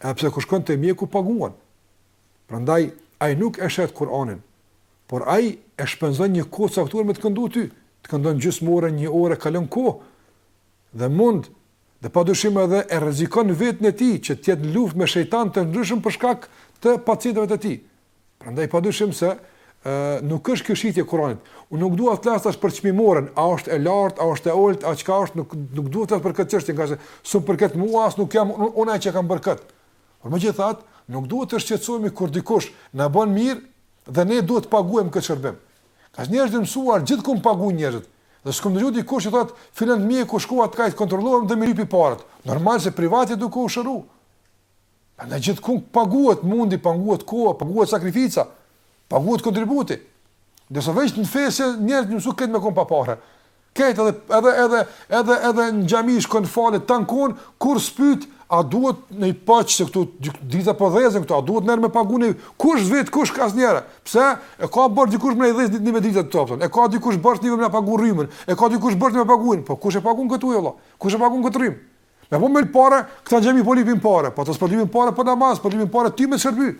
Edhe pse kur shkon te mjeku paguan. Prandaj ai nuk e shet Kur'anin, por ai e shpenzon një kohë të caktuar me të kënduar ty, të këndon gjysmë ore, një orë kalon kohë dhe mund dhe padyshim edhe e rrezikon veten e tij që të jetë në luftë me shejtanë të ndryshëm për shkak të pacientëve të tij. Prandaj padyshim se nuk është kjo shitje e Kur'anit. Unë nuk dua të flas tash për çmimoren, a është e lartë, a është e ulët, a çka është, nuk nuk dua të flas për këtë çështje, ngase s'më përket mua, as nuk jam unë ai që kam bërë kët. Por megjithatë, nuk duhet të shqetësohemi kur dikush na bën mirë dhe ne duhet të paguajmë këtë shërbim. Ka njerëz të mësuar gjithkund paguajnë njerëzit. Dhe s'kam dëgjuar dikush që thotë, filan mjeku shkova tek ai të kontrollohem dhe më lypi paret. Normal se privat je duke u shëruar. Prandaj gjithkund paguhet mundi, paguhet koha, paguhet sakrifica. Paguhet kontributi. Dhe sa veç në fesë njerëz mësu këtë me kon pa pare. Këtë edhe edhe edhe edhe edhe në xhami shkon falet tan kohën kurrë s'pyt a duhet në paç se këtu dritat po dhezen këtu a duhet njëri me pagu ni kush vet kush ka asnjëra. Pse? E ka borxh dikush me dhez dritë me drita të topta. E ka dikush borxh ty me pagu rrymën. E ka dikush borxh me pagu ujin. Po kush e pagun këtë ujë vlla? Kush e pagun këtë rrymë? Me po me pare, këta n'xhami po lypin pare, po ty s'po lypin pare për namaz, po lypin pare ty me shërby.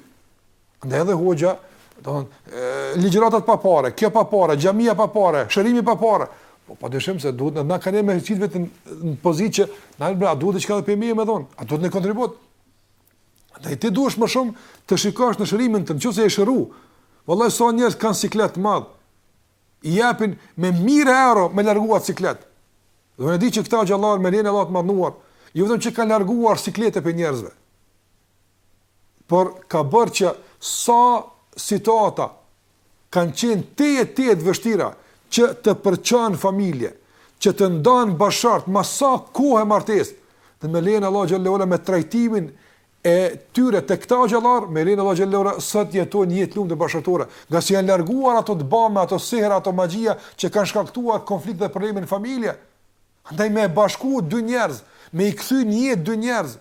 Dhe edhe hoxha, do të thonë, ligjëratat pa pare, kjo pa pare, xhamia pa pare, shërimi pa pare. Po pa dyshim se duhet na kanë me qitë veten në pozitë që na e bëra duhet diçka të kemi me dhon. A duhet një kontribut? Dhe ti duhesh më shumë të shikosh në shërimin tënd, nëse je shëru. Vallai sa njerëz kanë siklet të madh. I japin me mijëra euro me largu at siklet. Do të di që këta hoxhallarë me lejen e Allahut të madhëruar. Jo vetëm që kanë larguar siklete prej njerëzve. por ka bërë që sa situata kanë qenë te e te e të vështira që të përçanë familje, që të ndanë bashkëshortë, mas sa kohe martesë, dhe me lejen e Allahut xhele ve ala me trajtimin e tyre te këta hoxhallarë, me lejen e Allahut xhele ve ala sot jetojnë jetë të lumtur bashkëshortore, ngase janë larguar ato të bame, ato sehra, ato magjia, që kanë shkaktuar konflikt dhe probleme në familje, ndaj me bashku dy njerëz, me i kthy në jetë dy njerëz,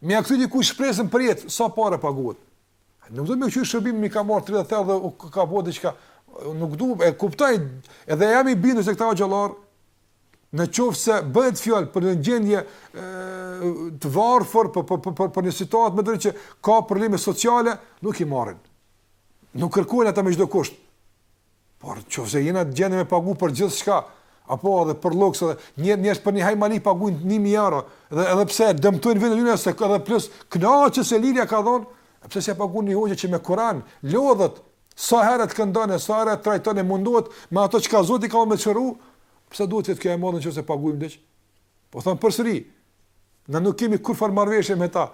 Me ja kthy dikujt shpresën për jetë, sa pare paguhet? Nuk do me kqyr shërbim mi ka marr 30 euro dhe u ka bë diçka. Nuk du, e kuptoj edhe jam i bindur se këta hoxhallarë në qoftë se bëhet fjalë për një gjendje të varfër për për për për një situatë më drejtë që ka probleme sociale, nuk i marrin. Nuk kërkojnë ata me çdo kusht. Por n'qoftë se jena në gjendje me pagu për gjithçka, apo edhe për luks edhe një njerëz për një hajmali paguajnë 1000 euro dhe edhe pse e dëmtojnë veten e tyre se edhe plus kënaqet se lirë ia ka dhënë, pse s'ia paguan një hoxhë që me Kur'an lodhet sa herë të këndon e sa herë trajton e mundohet me ato çka Zoti ka me shëru, pse duhet të kjo e madhe nëse paguajmë diç? Po thom përsëri, na nuk kemi kurfar marrëveshje me ta.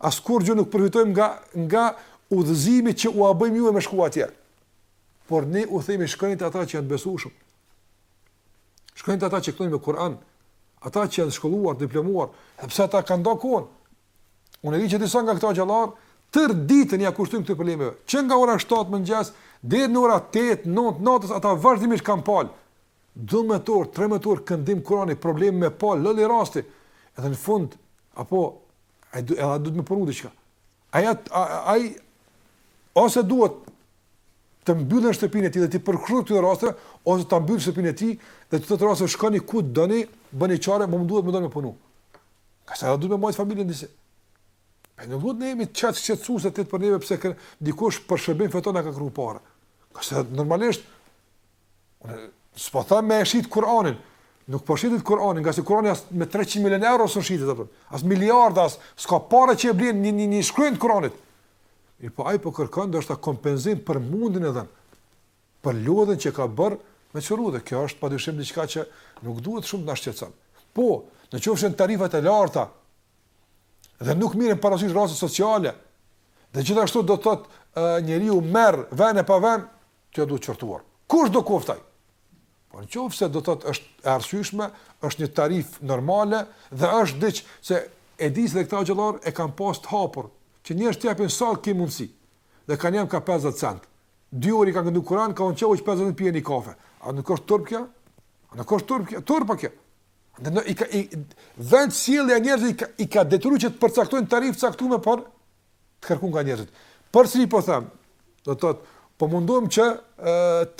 As kurgjë nuk përfitojmë nga nga udhëzimi që ua bëjmë ju me shku atje. Por ne u themi shkoni te ata që janë të besueshëm. Shkoni te ata që trajtojnë me Kur'an, ata që janë shkolluar, diplomuar, sepse ata kanë nda kohën. Unë e di që disa nga këta hoxhallarë tërë ditën ja kushtojnë këtyre problemeve. Që nga ora 7 mëngjes deri në ora 8, 9 natës ata vazhdimisht kanë palë. 12 orë, 13 orë këndim Kur'ani, probleme me palë, lloj-lloj rasti. Edhe në fund apo ai duhet me punu diçka. Ai ai ose duhet ta mbyllën shtëpinë e tij dhe t'i përkushtohet këto raste ose ta mbyll shtëpinë e tij dhe t'u thotë rasteve shkoni ku doni, bëni çare, mu më duhet me dalë me punu. Nga se duhet me mbajt familjen disi. Andaj nuk duhet me qenë diçka shqetësuese për neve pse dikush për shërbim fetar ka kërku para. Nga se normalisht Unë s'po them me shit Kuranin, nuk po shitet Kurani, nga se Kurani as me 300 milionë euro s'u shitet apo. As miliarda, as s'ka para që e blen një një një shkronjë të Kuranit. Mirëpo ai po kërkon do të thotë kompenzim për mundin e dhën. Për lodhjen që ka bër me orë dhe kjo është padyshim diçka që nuk duhet shumë të na shqetëson. Po, në qoftë se tarifa është e lartë dhe nuk merren parasysh rastet sociale, dhe gjithashtu do të thotë njeriu merr vend e pa vend, kjo duhet qortuar. Kush do qoftë ai? Po në qoftë se do të thotë është e arsyeshme, është një tarifë normale dhe është... se e di se këta hoxhallarë e kanë pas të hapur, që njerëzit të japin sa kanë mundsi. Dhe kanë dhanë ka 50 cent. Dy orë i kanë këndu Kur'an, ka unë qëvë që 50 cent pije një kafe. A nuk është turp kjo? A nuk është turp kjo? Turp a kjo. Dhe në, i ka, i, vet sjellja e njerëzve i ka, i ka detyru që të përcaktojnë tarifë të caktume, por të kërkuar nga njerëzit. Përsëri po them, do të thotë, po mundohem që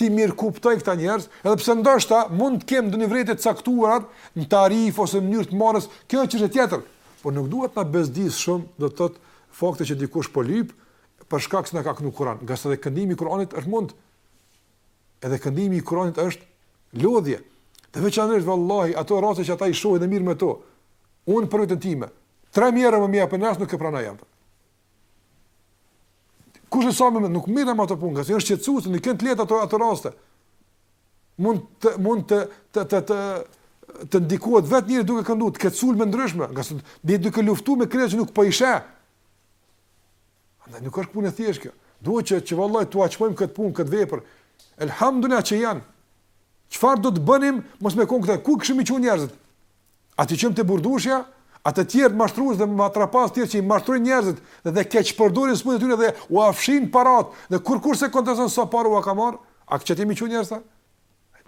t'i mirëkuptoj këta njerëz, edhe pse ndoshta mund të kem ndonjë vërejtje të caktuar në tarifë ose në mënyrë të marrjes, kjo është çështje tjetër, por nuk duhet të na bezdisë shumë, do të thotë, fakti që dikush po lyp për shkak se na ka këndu Kur'an, nga se edhe këndimi i Kur'anit është mund Edhe këndimi i Kuranit është lodhje. Dhe veçanërisht vallahi ato raste që ata i shohin e merren me to. Unë për veten time, tre mijë euro me m'i dhanë për një rast nuk e pranoj atë. Kush e di sa me... nuk merrem me ato punë, është shqetësues, nuk janë të lehta ato ato raste. Mund të mund të të të të të ndikohet vetë njeriu duke këndu, të ketë sulme të ndryshme, nga se është duke luftu me krijesa që nuk po i sheh. Andaj nuk është punë e thjeshtë kjo. Duhet që që vallahi t'ua çmojmë kët punë, kët vepër. Elhamdulilah që janë. Çfarë do të bënim mos me kon këta? Ku kishim me i çu njerëzit? A t'i çojmë te Burdushja, a te tjerë mashtrus dhe matrapazë tjerë që i mashtrojnë njerëzit dhe dhe keqpërdorin sëmundjet e tyre dhe ua fshijnë parat dhe kurrkush s'e konteston sa pare ua ka marrë, a ku kishim me i çu njerëzit?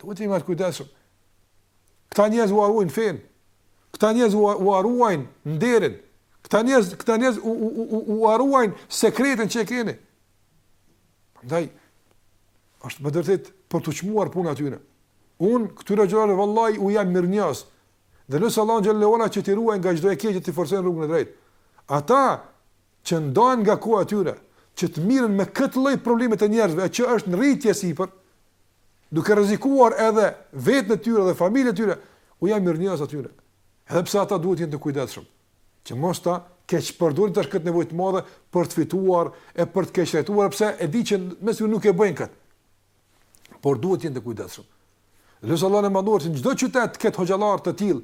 Duhet të jemi të kujdesshëm. Këta njerëz ua ruajnë fenë. Këta njerëz ua ua ruajnë nderin. Këta njerëz, këta njerëz u u u u ua ruajnë sekretin që e keni. Prandaj është me të vërtetë për t'u çmuar puna e tyne. Unë këtyre hoxhallarëve vallahi u jam mirënjohës. Dhe e lus Allahun xhele ue ala që t'i ruajë nga çdo e keqe, t'i forcojë në rrugën e drejtë. Ata që ndajnë nga koha e tyre, që të merren me këtë lloj problemi të njerëzve, që është në rritje e sipër, duke rrezikuar edhe veten e tyre dhe familjen e tyre, u jam mirënjohës atyre. Edhe pse ata duhet të jenë të kujdesshëm, që mos ta keqpërdorin tash këtë nevojë të madhe për të fituar e për të keqtrajtuar, edhe pse e di që me siguri nuk e bëjnë këtë. Por duhet të jenë të kujdesshëm. Lus Allahun e Madhëruar që në çdo qytet të ketë hoxhallarë të tillë,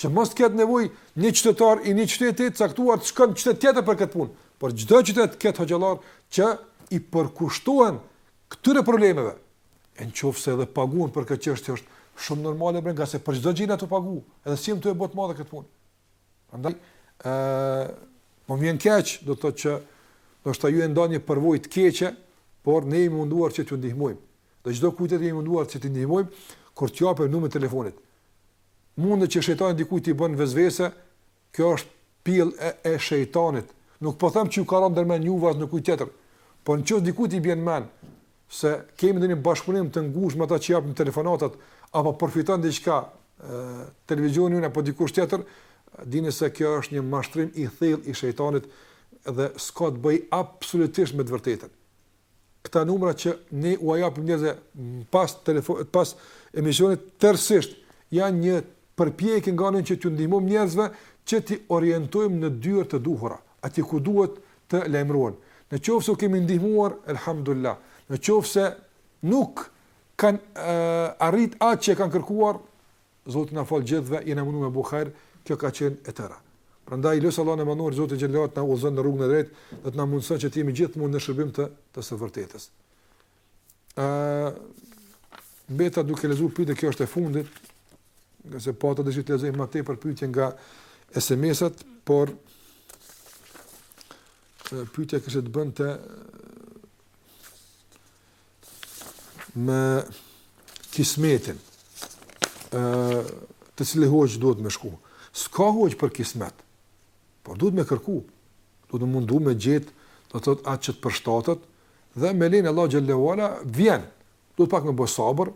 që mos të ketë nevojë një qytetar i një qyteti të caktuar të shkon në qytet tjetër për këtë punë, por çdo qytet të ketë hoxhallarë që i përkushtohen Këtyre problemeve, e në qoftë se edhe paguhen për këtë çështje është shumë normale, bre, ngase për çdo gjë jena tu pagu, edhe s'e mendoj të madhe këtë punë. Andaj, e, më vjen keq, do të thotë që, ndoshta ju e ndatë një përvojë të keqe, por ne jemi munduar që t'ju ndihmojmë. Dhe çdo kujt tjetër jemi munduar që t'i ndihmojmë kur t'japim numrin e telefonit. Mundet që shejtani dikujt i bën vesvese Kjo është pjellë e, e shejtanit. Nuk po them që ju ka rënë ndërmend juve as ndokujt tjetër. Po në qoftë se dikujt i bie në mend se kemi ndonjë bashkëpunim të ngushtë me ata që japim telefonatat apo përfiton diçka televizioni unë apo dikush tjetër, dini se kjo është një mashtrim i thellë i shejtanit dhe s'ka të bëjë absolutisht me të vërtetën. këta numra që ne ua japim njerëzve pas telefonit, pas emisionit tërësisht janë një përpjekje nga ana jonë që t'ju ndihmojmë njerëzve që t'i orientojmë në dyert të duhura, atje ku duhet të lajmërohen. Në qoftë se u kemi ndihmuar, elhamdulilah. Në qoftë se nuk kanë arrit atë që kanë kërkuar, Zoti na faltë të gjithëve, jena mundu me bo hajr, kjo ka qenë e tëra. Prandaj lus Allahun e Madhëruar Zoti xhelalu të na udhëzon në rrugën e drejtë dhe të na mundëson që të jemi gjithmonë në shërbim të të së vërtetës. Ë mbeta duke lexuar pyetje kjo është e fundit, ngase pata dëshirë të lexoj më tepër pyetje nga SMS-at, por pyetja kishte të bënte me kismetin, e, te cili hoxhë duhet me shku. S'ka hoxhë për kismet, por duhet me kërku, duhet me mundu me gjet, do të thotë atë që të përshtatet, dhe me lejen e Allahut xhele ve ala vjen, duhet pak me bo sabër,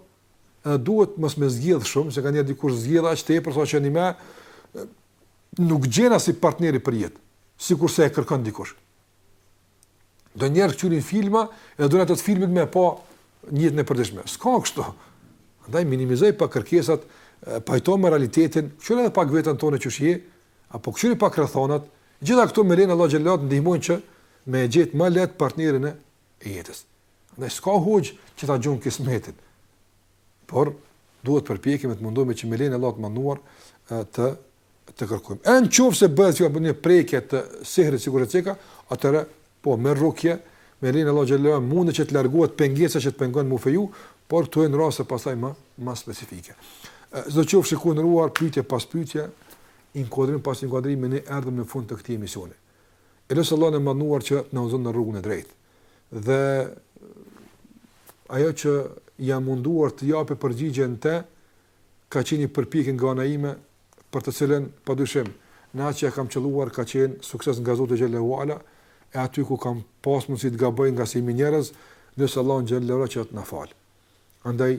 edhe duhet mos me zgjedh shumë, se ka njerëz, dikush zgjedh aq tepër saqë njëmend, nuk gjen asi partneri për jetë, sikurse e kërkon dikush. Do njerëz këqyrin filma e dojnë jetën e filmit me pa në jetën e përditshme. S'ka kështu. Andaj minimizoji pak kërkesat, pajtohu me realitetin, këqyre edhe pak veten tonde qysh je, apo këqyri pak rrethanat, gjitha këto me lejen e Allahut xhele të ndihmojnë që me e gjet ma lehtë partnerin e jetës. Andaj s'ka hoxhë që ta gjen kismetin. Por, duhet përpjekemi e të mundohemi që me lejen e Allahut të Madhëruar të të kërkojmë. E në qoftë se bëhet që ka ndonjë prekje të sihrit sikur e ceka, atëherë, po, me rukje, me lejen e Allahut xhelle ue ala, mundet që të largohet pengesa që të pengon mu feju, por këto janë raste pastaj ma, ma specifike. Sidoqoftë shikues të nderuar, pytje pas pytje, inkuadrim pas inkuadrimi, ne erdhëm në fund të këtij emisioni. E lus Allahun e madhëruar që të na udhëzon në rrugën e drejtë. Dhe ajo që jam munduar të jap përgjigje në te, ka qenë një përpjekje nga ana ime për të cilën padyshim në atë që e kam qëlluar ka qenë sukses nga Zoti xhelle ue ala e aty ku kam pas mundësi të gaboj ngase jemi njerëz, lus Allahun xhelle ue ala që të na fal. Andaj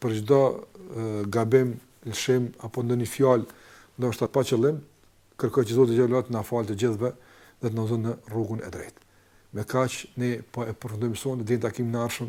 për çdo gabim, lëshim apo ndonjë fjalë ndoshta pa qëllim, kërkoj që Zoti xhelle ue ala të na fal të gjithëve dhe të na udhëzon në rrugën e drejtë. Me kaq ne po e përfundojmë sonte, deri në takimin e ardhshëm.